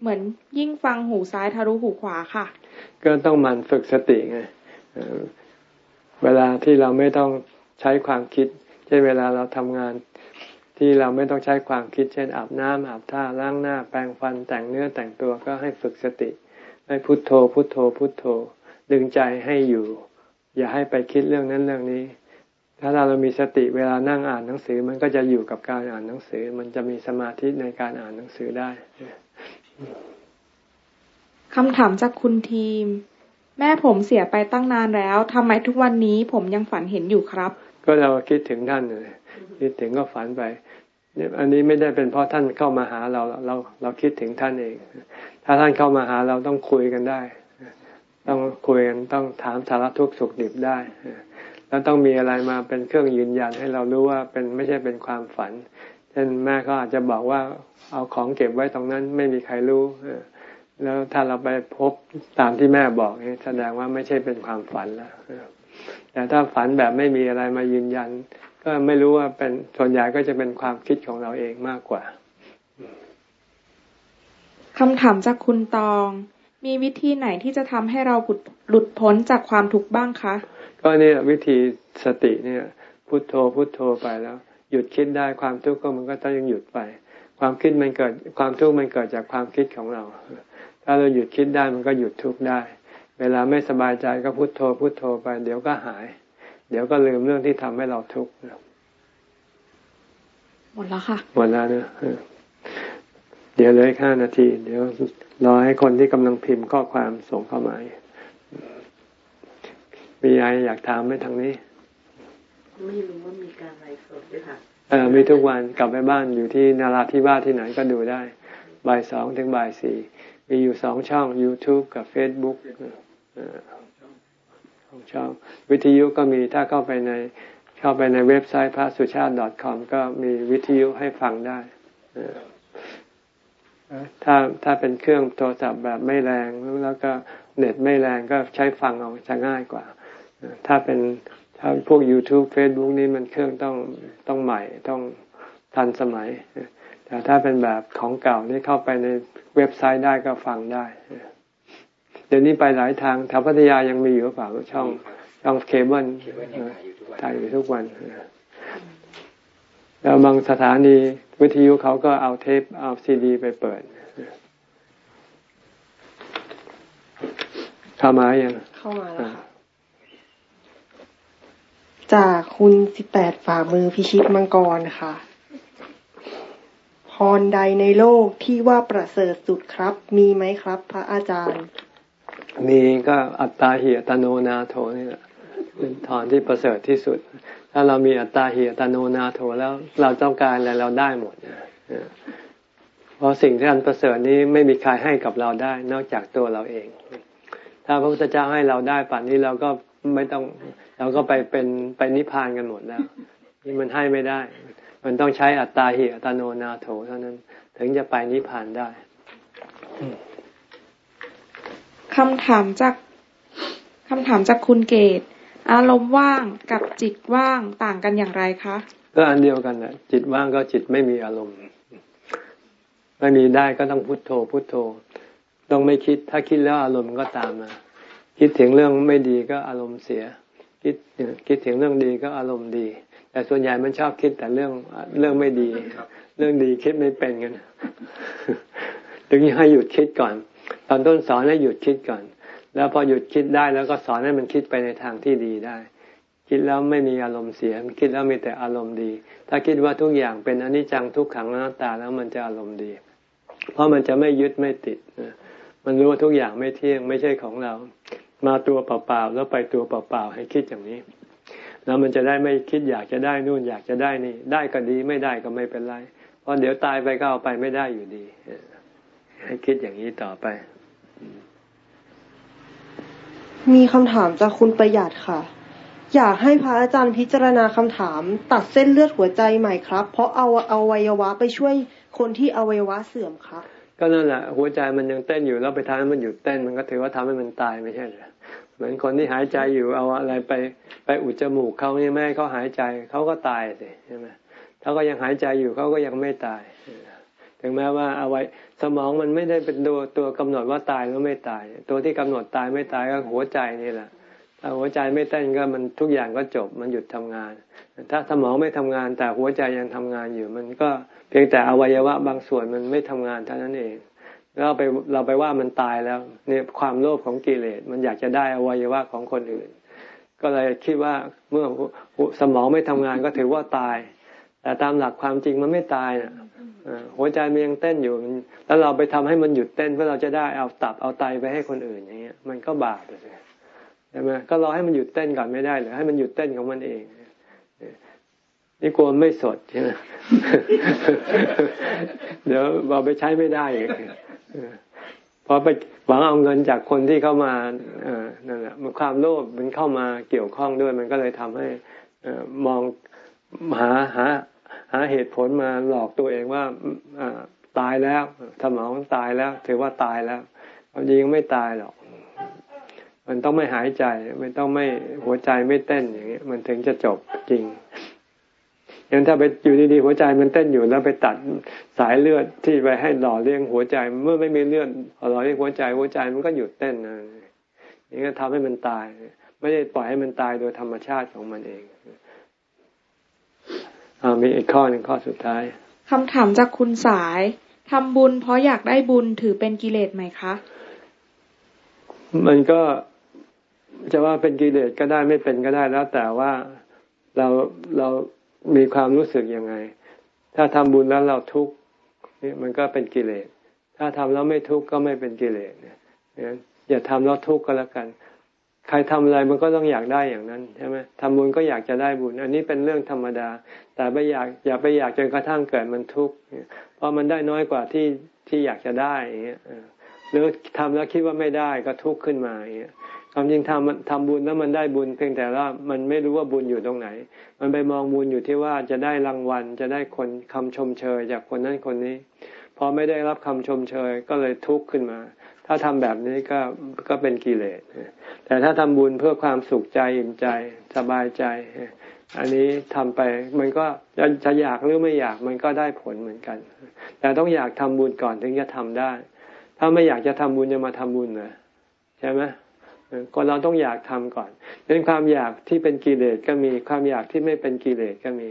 เหมือนยิ่งฟังหูซ้ายทะลุหูขวาค่ะ ก็ต้องมันฝึกสติไง เวลาที่เราไม่ต้องใช้ความคิด เช่นเวลาเราทำงาน ที่เราไม่ต้องใช้ความคิดเช่นอาบน้ำอาบท่าล้างหน้า แปรงฟันแต่งเนื้อแต่งตัวก็ให้ฝึกสติให้พุโทโธ พุโทโธ พุโทโธ ดึงใจให้อยู่ อย่าให้ไปคิดเรื่องนั้นเรื่องนี้ ถ้าเราเรามีสติเวลานั่งอ่านหนังสือ มันก็จะอยู่กับการอ่านหนังสือ มันจะมีสมาธิในการอ่านหนังสือได้คำถามจากคุณทีม แม่ผมเสียไปตั้งนานแล้วทำไมทุกวันนี้ผมยังฝันเห็นอยู่ครับ ก็เราคิดถึงท่านเลย คิดถึงก็ฝันไปอันนี้ไม่ได้เป็นเพราะท่านเข้ามาหาเราเราเราคิดถึงท่านเอง ถ้าท่านเข้ามาหาเราต้องคุยกันได้ ต้องคุยกันต้องถามสารทุกข์สุขดิบได้แล้วต้องมีอะไรมาเป็นเครื่องยืนยันให้เรารู้ว่าเป็นไม่ใช่เป็นความฝันเช่นแม่ก็อาจจะบอกว่าเอาของเก็บไว้ตรงนั้นไม่มีใครรู้แล้วถ้าเราไปพบตามที่แม่บอกนี่แสดงว่าไม่ใช่เป็นความฝันแล้วแต่ถ้าฝันแบบไม่มีอะไรมายืนยัน ก็ไม่รู้ว่าเป็นส่วนใหญ่ก็จะเป็นความคิดของเราเองมากกว่าคำถามจากคุณตอง มีวิธีไหนที่จะทำให้เราหลุดพ้นจากความทุกข์บ้างคะ ก็เนี่ยวิธีสติเนี่ย พุโทโธพุโทโธไปแล้ว หยุดคิดได้ความทุกข์ก็มันก็ต้องยังหยุดไป ความคิดมันเกิดความทุกข์มันเกิดจากความคิดของเรา ถ้าเราหยุดคิดได้มันก็หยุดทุกข์ได้ เวลาไม่สบายใจก็พุโทโธพุโทโธไป เดี๋ยวก็หาย เดี๋ยวก็ลืมเรื่องที่ทำให้เราทุกข์หมดแล้วค่ะหมดแล้วเนะเดี๋ยวเลยห้านาที เดี๋ยวรอให้คนที่กำลังพิมพ์ข้อความส่งเข้ามามีอะไรอยากถามไหมทางนี้ ไม่รู้ว่ามีการไลฟ์สดด้วยค่ะเออมีทุกวันกลับไปบ้านอยู่ที่นาราธิวาสที่ไหนก็ดูได้บ่ายสองถึงบ่ายสี่มีอยู่สองช่อง YouTube กับ Facebook สอง ช่องวิทยุก็มีถ้าเข้าไปในเข้าไปในเว็บไซต์พระสุชาติ .com ก็มีวิทยุให้ฟังได้ถ้าถ้าเป็นเครื่องโทรศัพท์แบบไม่แรงแล้วก็เน็ตไม่แรงก็ใช้ฟังเอาจะง่ายกว่า ถ้าเป็นถ้าพวก YouTube Facebook นี่มันเครื่องต้องต้องใหม่ต้องทันสมัย แต่ถ้าเป็นแบบของเก่านี่เข้าไปในเว็บไซต์ได้ก็ฟังได้ ดี๋ยวนี้ไปหลายทางแถวพัทยายังมีอยู่เปล่าช่องช่องเคเบิลถ่ายอยู่ทุกวัน แล้วบางสถานีวิทยุเขาก็เอาเทปเอาซีดี ไปเปิดเข้ามายังเข้ามาแล้วจากคุณสิบแปดฝ่ามือพิชิตมังกรค่ะ พรใดในโลกที่ว่าประเสริฐสุดครับ มีไหมครับ พระอาจารย์ มีก็อัตตาเหียตโนนาโถนี่แหละเป็นทอนที่ประเสริฐที่สุด ถ้าเรามีอัตตาเหียตโนนาโถแล้วเราต้องการอะไรเราได้หมดเพราะสิ่งที่อันประเสริฐนี้ไม่มีใครให้กับเราได้ นอกจากตัวเราเอง ถ้าพระพุทธเจ้าให้เราได้ป่านนี้เราก็ไม่ต้องเราก็ไปเป็นไปนิพพานกันหมดแล้วนี่มันให้ไม่ได้ มันต้องใช้อัตตาเหิอัตโนนาโถเท่านั้น ถึงจะไปนิพพานได้ คำถามจากคำถามจากคุณเกต อารมณ์ว่างกับจิตว่างต่างกันอย่างไรคะ ก็อันเดียวกันแหละจิตว่างก็จิตไม่มีอารมณ์ ไม่มีได้ก็ต้องพุโทโธ พุโทโธ ต้องไม่คิด ถ้าคิดแล้วอารมณ์ก็ตามมาคิดถึงเรื่องไม่ดีก็อารมณ์เสีย คิดคิดถึงเรื่องดีก็อารมณ์ดี แต่ส่วนใหญ่มันชอบคิดแต่เรื่องเรื่องไม่ดี เรื่องดีคิดไม่เป็นกัน ถึงให้หยุดคิดก่อน ตอนต้นสอนให้หยุดคิดก่อน แล้วพอหยุดคิดได้แล้วก็สอนให้มันคิดไปในทางที่ดีได้ คิดแล้วไม่มีอารมณ์เสีย คิดแล้วมีแต่อารมณ์ดี ถ้าคิดว่าทุกอย่างเป็นอนิจจังทุกขังอนัตตาแล้วมันจะอารมณ์ดี เพราะมันจะไม่ยึดไม่ติด มันรู้ว่าทุกอย่างไม่เที่ยงไม่ใช่ของเรา มาตัวเปล่าๆแล้วไปตัวเปล่าๆให้คิดอย่างนี้แล้วมันจะได้ไม่คิดอยากจะได้นู่นอยากจะได้นี่ ได้ก็ดีไม่ได้ก็ไม่เป็นไร เพราะเดี๋ยวตายไปก็เอาไปไม่ได้อยู่ดี ให้คิดอย่างนี้ต่อไป มีคำถามจากคุณประหยัดค่ะ อยากให้พระอาจารย์พิจารณาคำถาม ตัดเส้นเลือดหัวใจใหม่ครับ เพราะเอาเอาวัยวะไปช่วยคนที่อวัยวะเสื่อมครับ ก็นั่นแหละ หัวใจมันยังเต้นอยู่แล้วไปทำให้มันหยุดเต้นมันก็ถือว่าทำให้มันตายไม่ใช่เหรอเหมือนคนที่หายใจอยู่เอาอะไรไปไปอุดจมูกเขาเนี่ยแม่เขาหายใจเขาก็ตายสิใช่ไหมถ้าก็ยังหายใจอยู่เขาก็ยังไม่ตาย ถึงแม้ว่าเอาไว้สมองมันไม่ได้เป็นตัวตัวกำหนดว่าตายหรือไม่ตาย ตัวที่กำหนดตายไม่ตายก็หัวใจนี่แหละถ้าหัวใจไม่เต้นก็มันทุกอย่างก็จบมันหยุดทำงาน ถ้าสมองไม่ทำงานแต่หัวใจยังทำงานอยู่ มันก็เพียงแต่อวัยวะบางส่วนมันไม่ทำงานเท่านั้นเองแล้วไปเราไปว่ามันตายแล้วเนี่ยความโลภของกิเลสมันอยากจะได้อวัยวะของคนอื่น ก็เลยคิดว่าเมื่อสมองไม่ทำงานก็ถือว่าตาย แต่ตามหลักความจริงมันไม่ตายนะ หัวใจมันยังเต้นอยู่ แล้วเราไปทำให้มันหยุดเต้นเพื่อเราจะได้เอาตับเอาไตไปให้คนอื่นอย่างเงี้ย มันก็บาปเลยใช่ไหมก็รอให้มันหยุดเต้นก่อนไม่ได้หรือให้มันหยุดเต้นของมันเองนี่กลัวไม่สดใช่ไหมเดี๋ยวเราไปใช้ไม่ได้พอไปหวังเอาเงินจากคนที่เข้ามาเอนั่นแหละมันความโลภมันเข้ามาเกี่ยวข้องด้วย มันก็เลยทำให้อมองหาหา หาเหตุผลมาหลอกตัวเองว่าตายแล้วสมองตายแล้ว ถือว่าตายแล้วความจริงไม่ตายหรอก มันต้องไม่หายใจ มันต้องไม่หัวใจไม่เต้นอย่างเงี้ยมันถึงจะจบจริงอย่างถ้าไปอยู่ดีๆหัวใจมันเต้นอยู่แล้วไปตัดสายเลือดที่ไปให้หล่อเลี้ยงหัวใจ เมื่อไม่มีเลือดหล่อเลี้ยงหัวใจ หัวใจมันก็หยุดเต้นนะนี่ก็ทำให้มันตาย ไม่ได้ปล่อยให้มันตายโดยธรรมชาติของมันเอง อมีอีกข้อหนึ่งข้อสุดท้ายคำถามจากคุณสายทำบุญเพราะอยากได้บุญถือเป็นกิเลสไหมคะ มันก็จะว่าเป็นกิเลสก็ได้ไม่เป็นก็ได้แล้วแต่ว่าเราเรามีความรู้สึกยังไง ถ้าทำบุญแล้วเราทุกข์นี่มันก็เป็นกิเลส ถ้าทำแล้วไม่ทุกข์ก็ไม่เป็นกิเลสเนี่ยอย่าทำแล้วทุกข์ก็แล้วกัน ใครทำอะไรมันก็ต้องอยากได้อย่างนั้นใช่ไหมทำบุญก็อยากจะได้บุญ อันนี้เป็นเรื่องธรรมดา แต่ไม่อยากอย่าไปอยากจนกระทั่งเกิดมันทุกข์เพราะมันได้น้อยกว่าที่ที่อยากจะได้อย่างเงี้ยหรือทำแล้วคิดว่าไม่ได้ก็ทุกข์ขึ้นมาอย่างเงี้ยความจริงทำทำบุญแล้วมันได้บุญ เพียงแต่ว่ามันไม่รู้ว่าบุญอยู่ตรงไหน มันไปมองบุญอยู่ที่ว่าจะได้รางวัล จะได้คนคำชมเชยจากคนนั้นคนนี้ พอไม่ได้รับคำชมเชยก็เลยทุกข์ขึ้นมา ถ้าทำแบบนี้ก็ก็เป็นกิเลสแต่ถ้าทำบุญเพื่อความสุขใจอิ่มใจสบายใจ อันนี้ทำไปมันก็จะอยากหรือไม่อยากมันก็ได้ผลเหมือนกัน แต่ต้องอยากทำบุญก่อนถึงจะทำได้ ถ้าไม่อยากจะทำบุญจะมาทำบุญเหรอใช่ไหมคนเราต้องอยากทำก่อนเป็นความอยากที่เป็นกิเลสก็มีความอยากที่ไม่เป็นกิเลสก็มี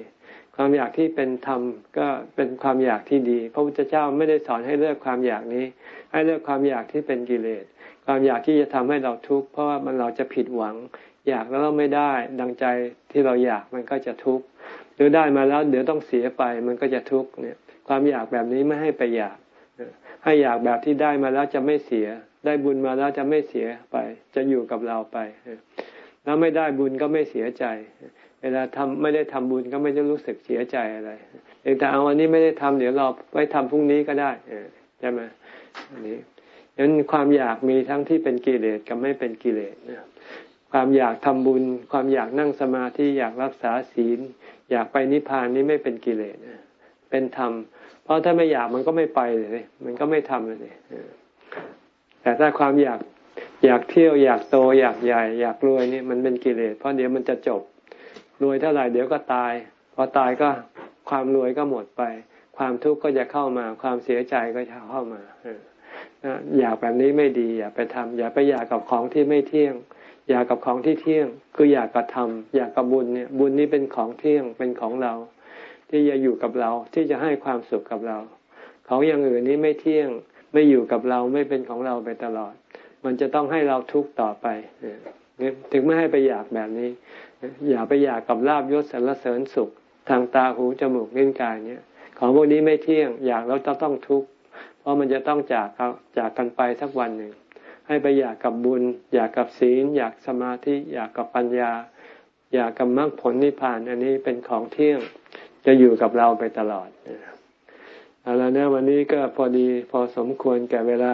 ความอยากที่เป็นธรรมก็เป็นความอยากที่ดี พระพุทธเจ้าไม่ได้สอนให้เลิกความอยากนี้ ให้เลิกความอยากที่เป็นกิเลส ความอยากที่จะทำให้เราทุกข์เพราะว่ามันเราจะผิดหวัง อยากแล้วเราไม่ได้ดังใจที่เราอยากมันก็จะทุกข์หรือได้มาแล้วเดี๋ยวต้องเสียไปมันก็จะทุกข์เนี่ย ความอยากแบบนี้ไม่ให้ไปอยากให้อยากแบบที่ได้มาแล้วจะไม่เสีย ได้บุญมาแล้วจะไม่เสียไป จะอยู่กับเราไป แล้วไม่ได้บุญก็ไม่เสียใจ เวลาทำไม่ได้ทำบุญก็ไม่จะรู้สึกเสียใจอะไรเองแต่เอาวันนี้ไม่ได้ทำเดี๋ยวเราไว้ทำพรุ่งนี้ก็ได้ใช่ไหมอันนี้ดังนั้นความอยากมีทั้งที่เป็นกิเลสกับไม่เป็นกิเลสความอยากทำบุญ ความอยากนั่งสมาธิอยากรักษาศีล อยากไปนิพพานนี้ไม่เป็นกิเลสเป็นธรรม เพราะถ้าไม่อยากมันก็ไม่ไปเลยมันก็ไม่ทำเลยแต่ถ้าความอยากอยากเที่ยวอยากโตอยากใหญ่ อยากรวยนี่มันเป็นกิเลสเพราะเดี๋ยวมันจะจบ รวยเท่าไหร่เดี๋ยวก็ตาย พอตายก็ความรวยก็หมดไป ความทุกข์ก็จะเข้ามา ความเสียใจก็จะเข้ามาอยากแบบนี้ไม่ดี อย่าไปทำอย่าไปอยากกับของที่ไม่เที่ยง อยากกับของที่เที่ยง คืออยากกระทำอยากกับบุญเนี่ย บุญนี้เป็นของเที่ยงเป็นของเรา ที่จะอยู่กับเราที่จะให้ความสุขกับเรา ของอย่างอื่นนี้ไม่เที่ยง ไม่อยู่กับเราไม่เป็นของเราไปตลอด มันจะต้องให้เราทุกข์ต่อไปถึงไม่ให้ไปอยากแบบนี้ อย่าไปอยากกับลาบยศสรรเสริญสุข ทางตาหูจมูกลิ้นกายเนี่ย ของพวกนี้ไม่เที่ยงอยากแล้วจะต้องทุกข์เพราะมันจะต้องจากจากกันไปสักวันหนึ่งให้ไปอยากกับบุญ อยากกับศีล อยากสมาธิ อยากกับปัญญา อยากกับมรรคผลนิพพาน อันนี้เป็นของเที่ยงจะอยู่กับเราไปตลอดเอาละนะวันนี้ก็พอดีพอสมควรแก่เวลา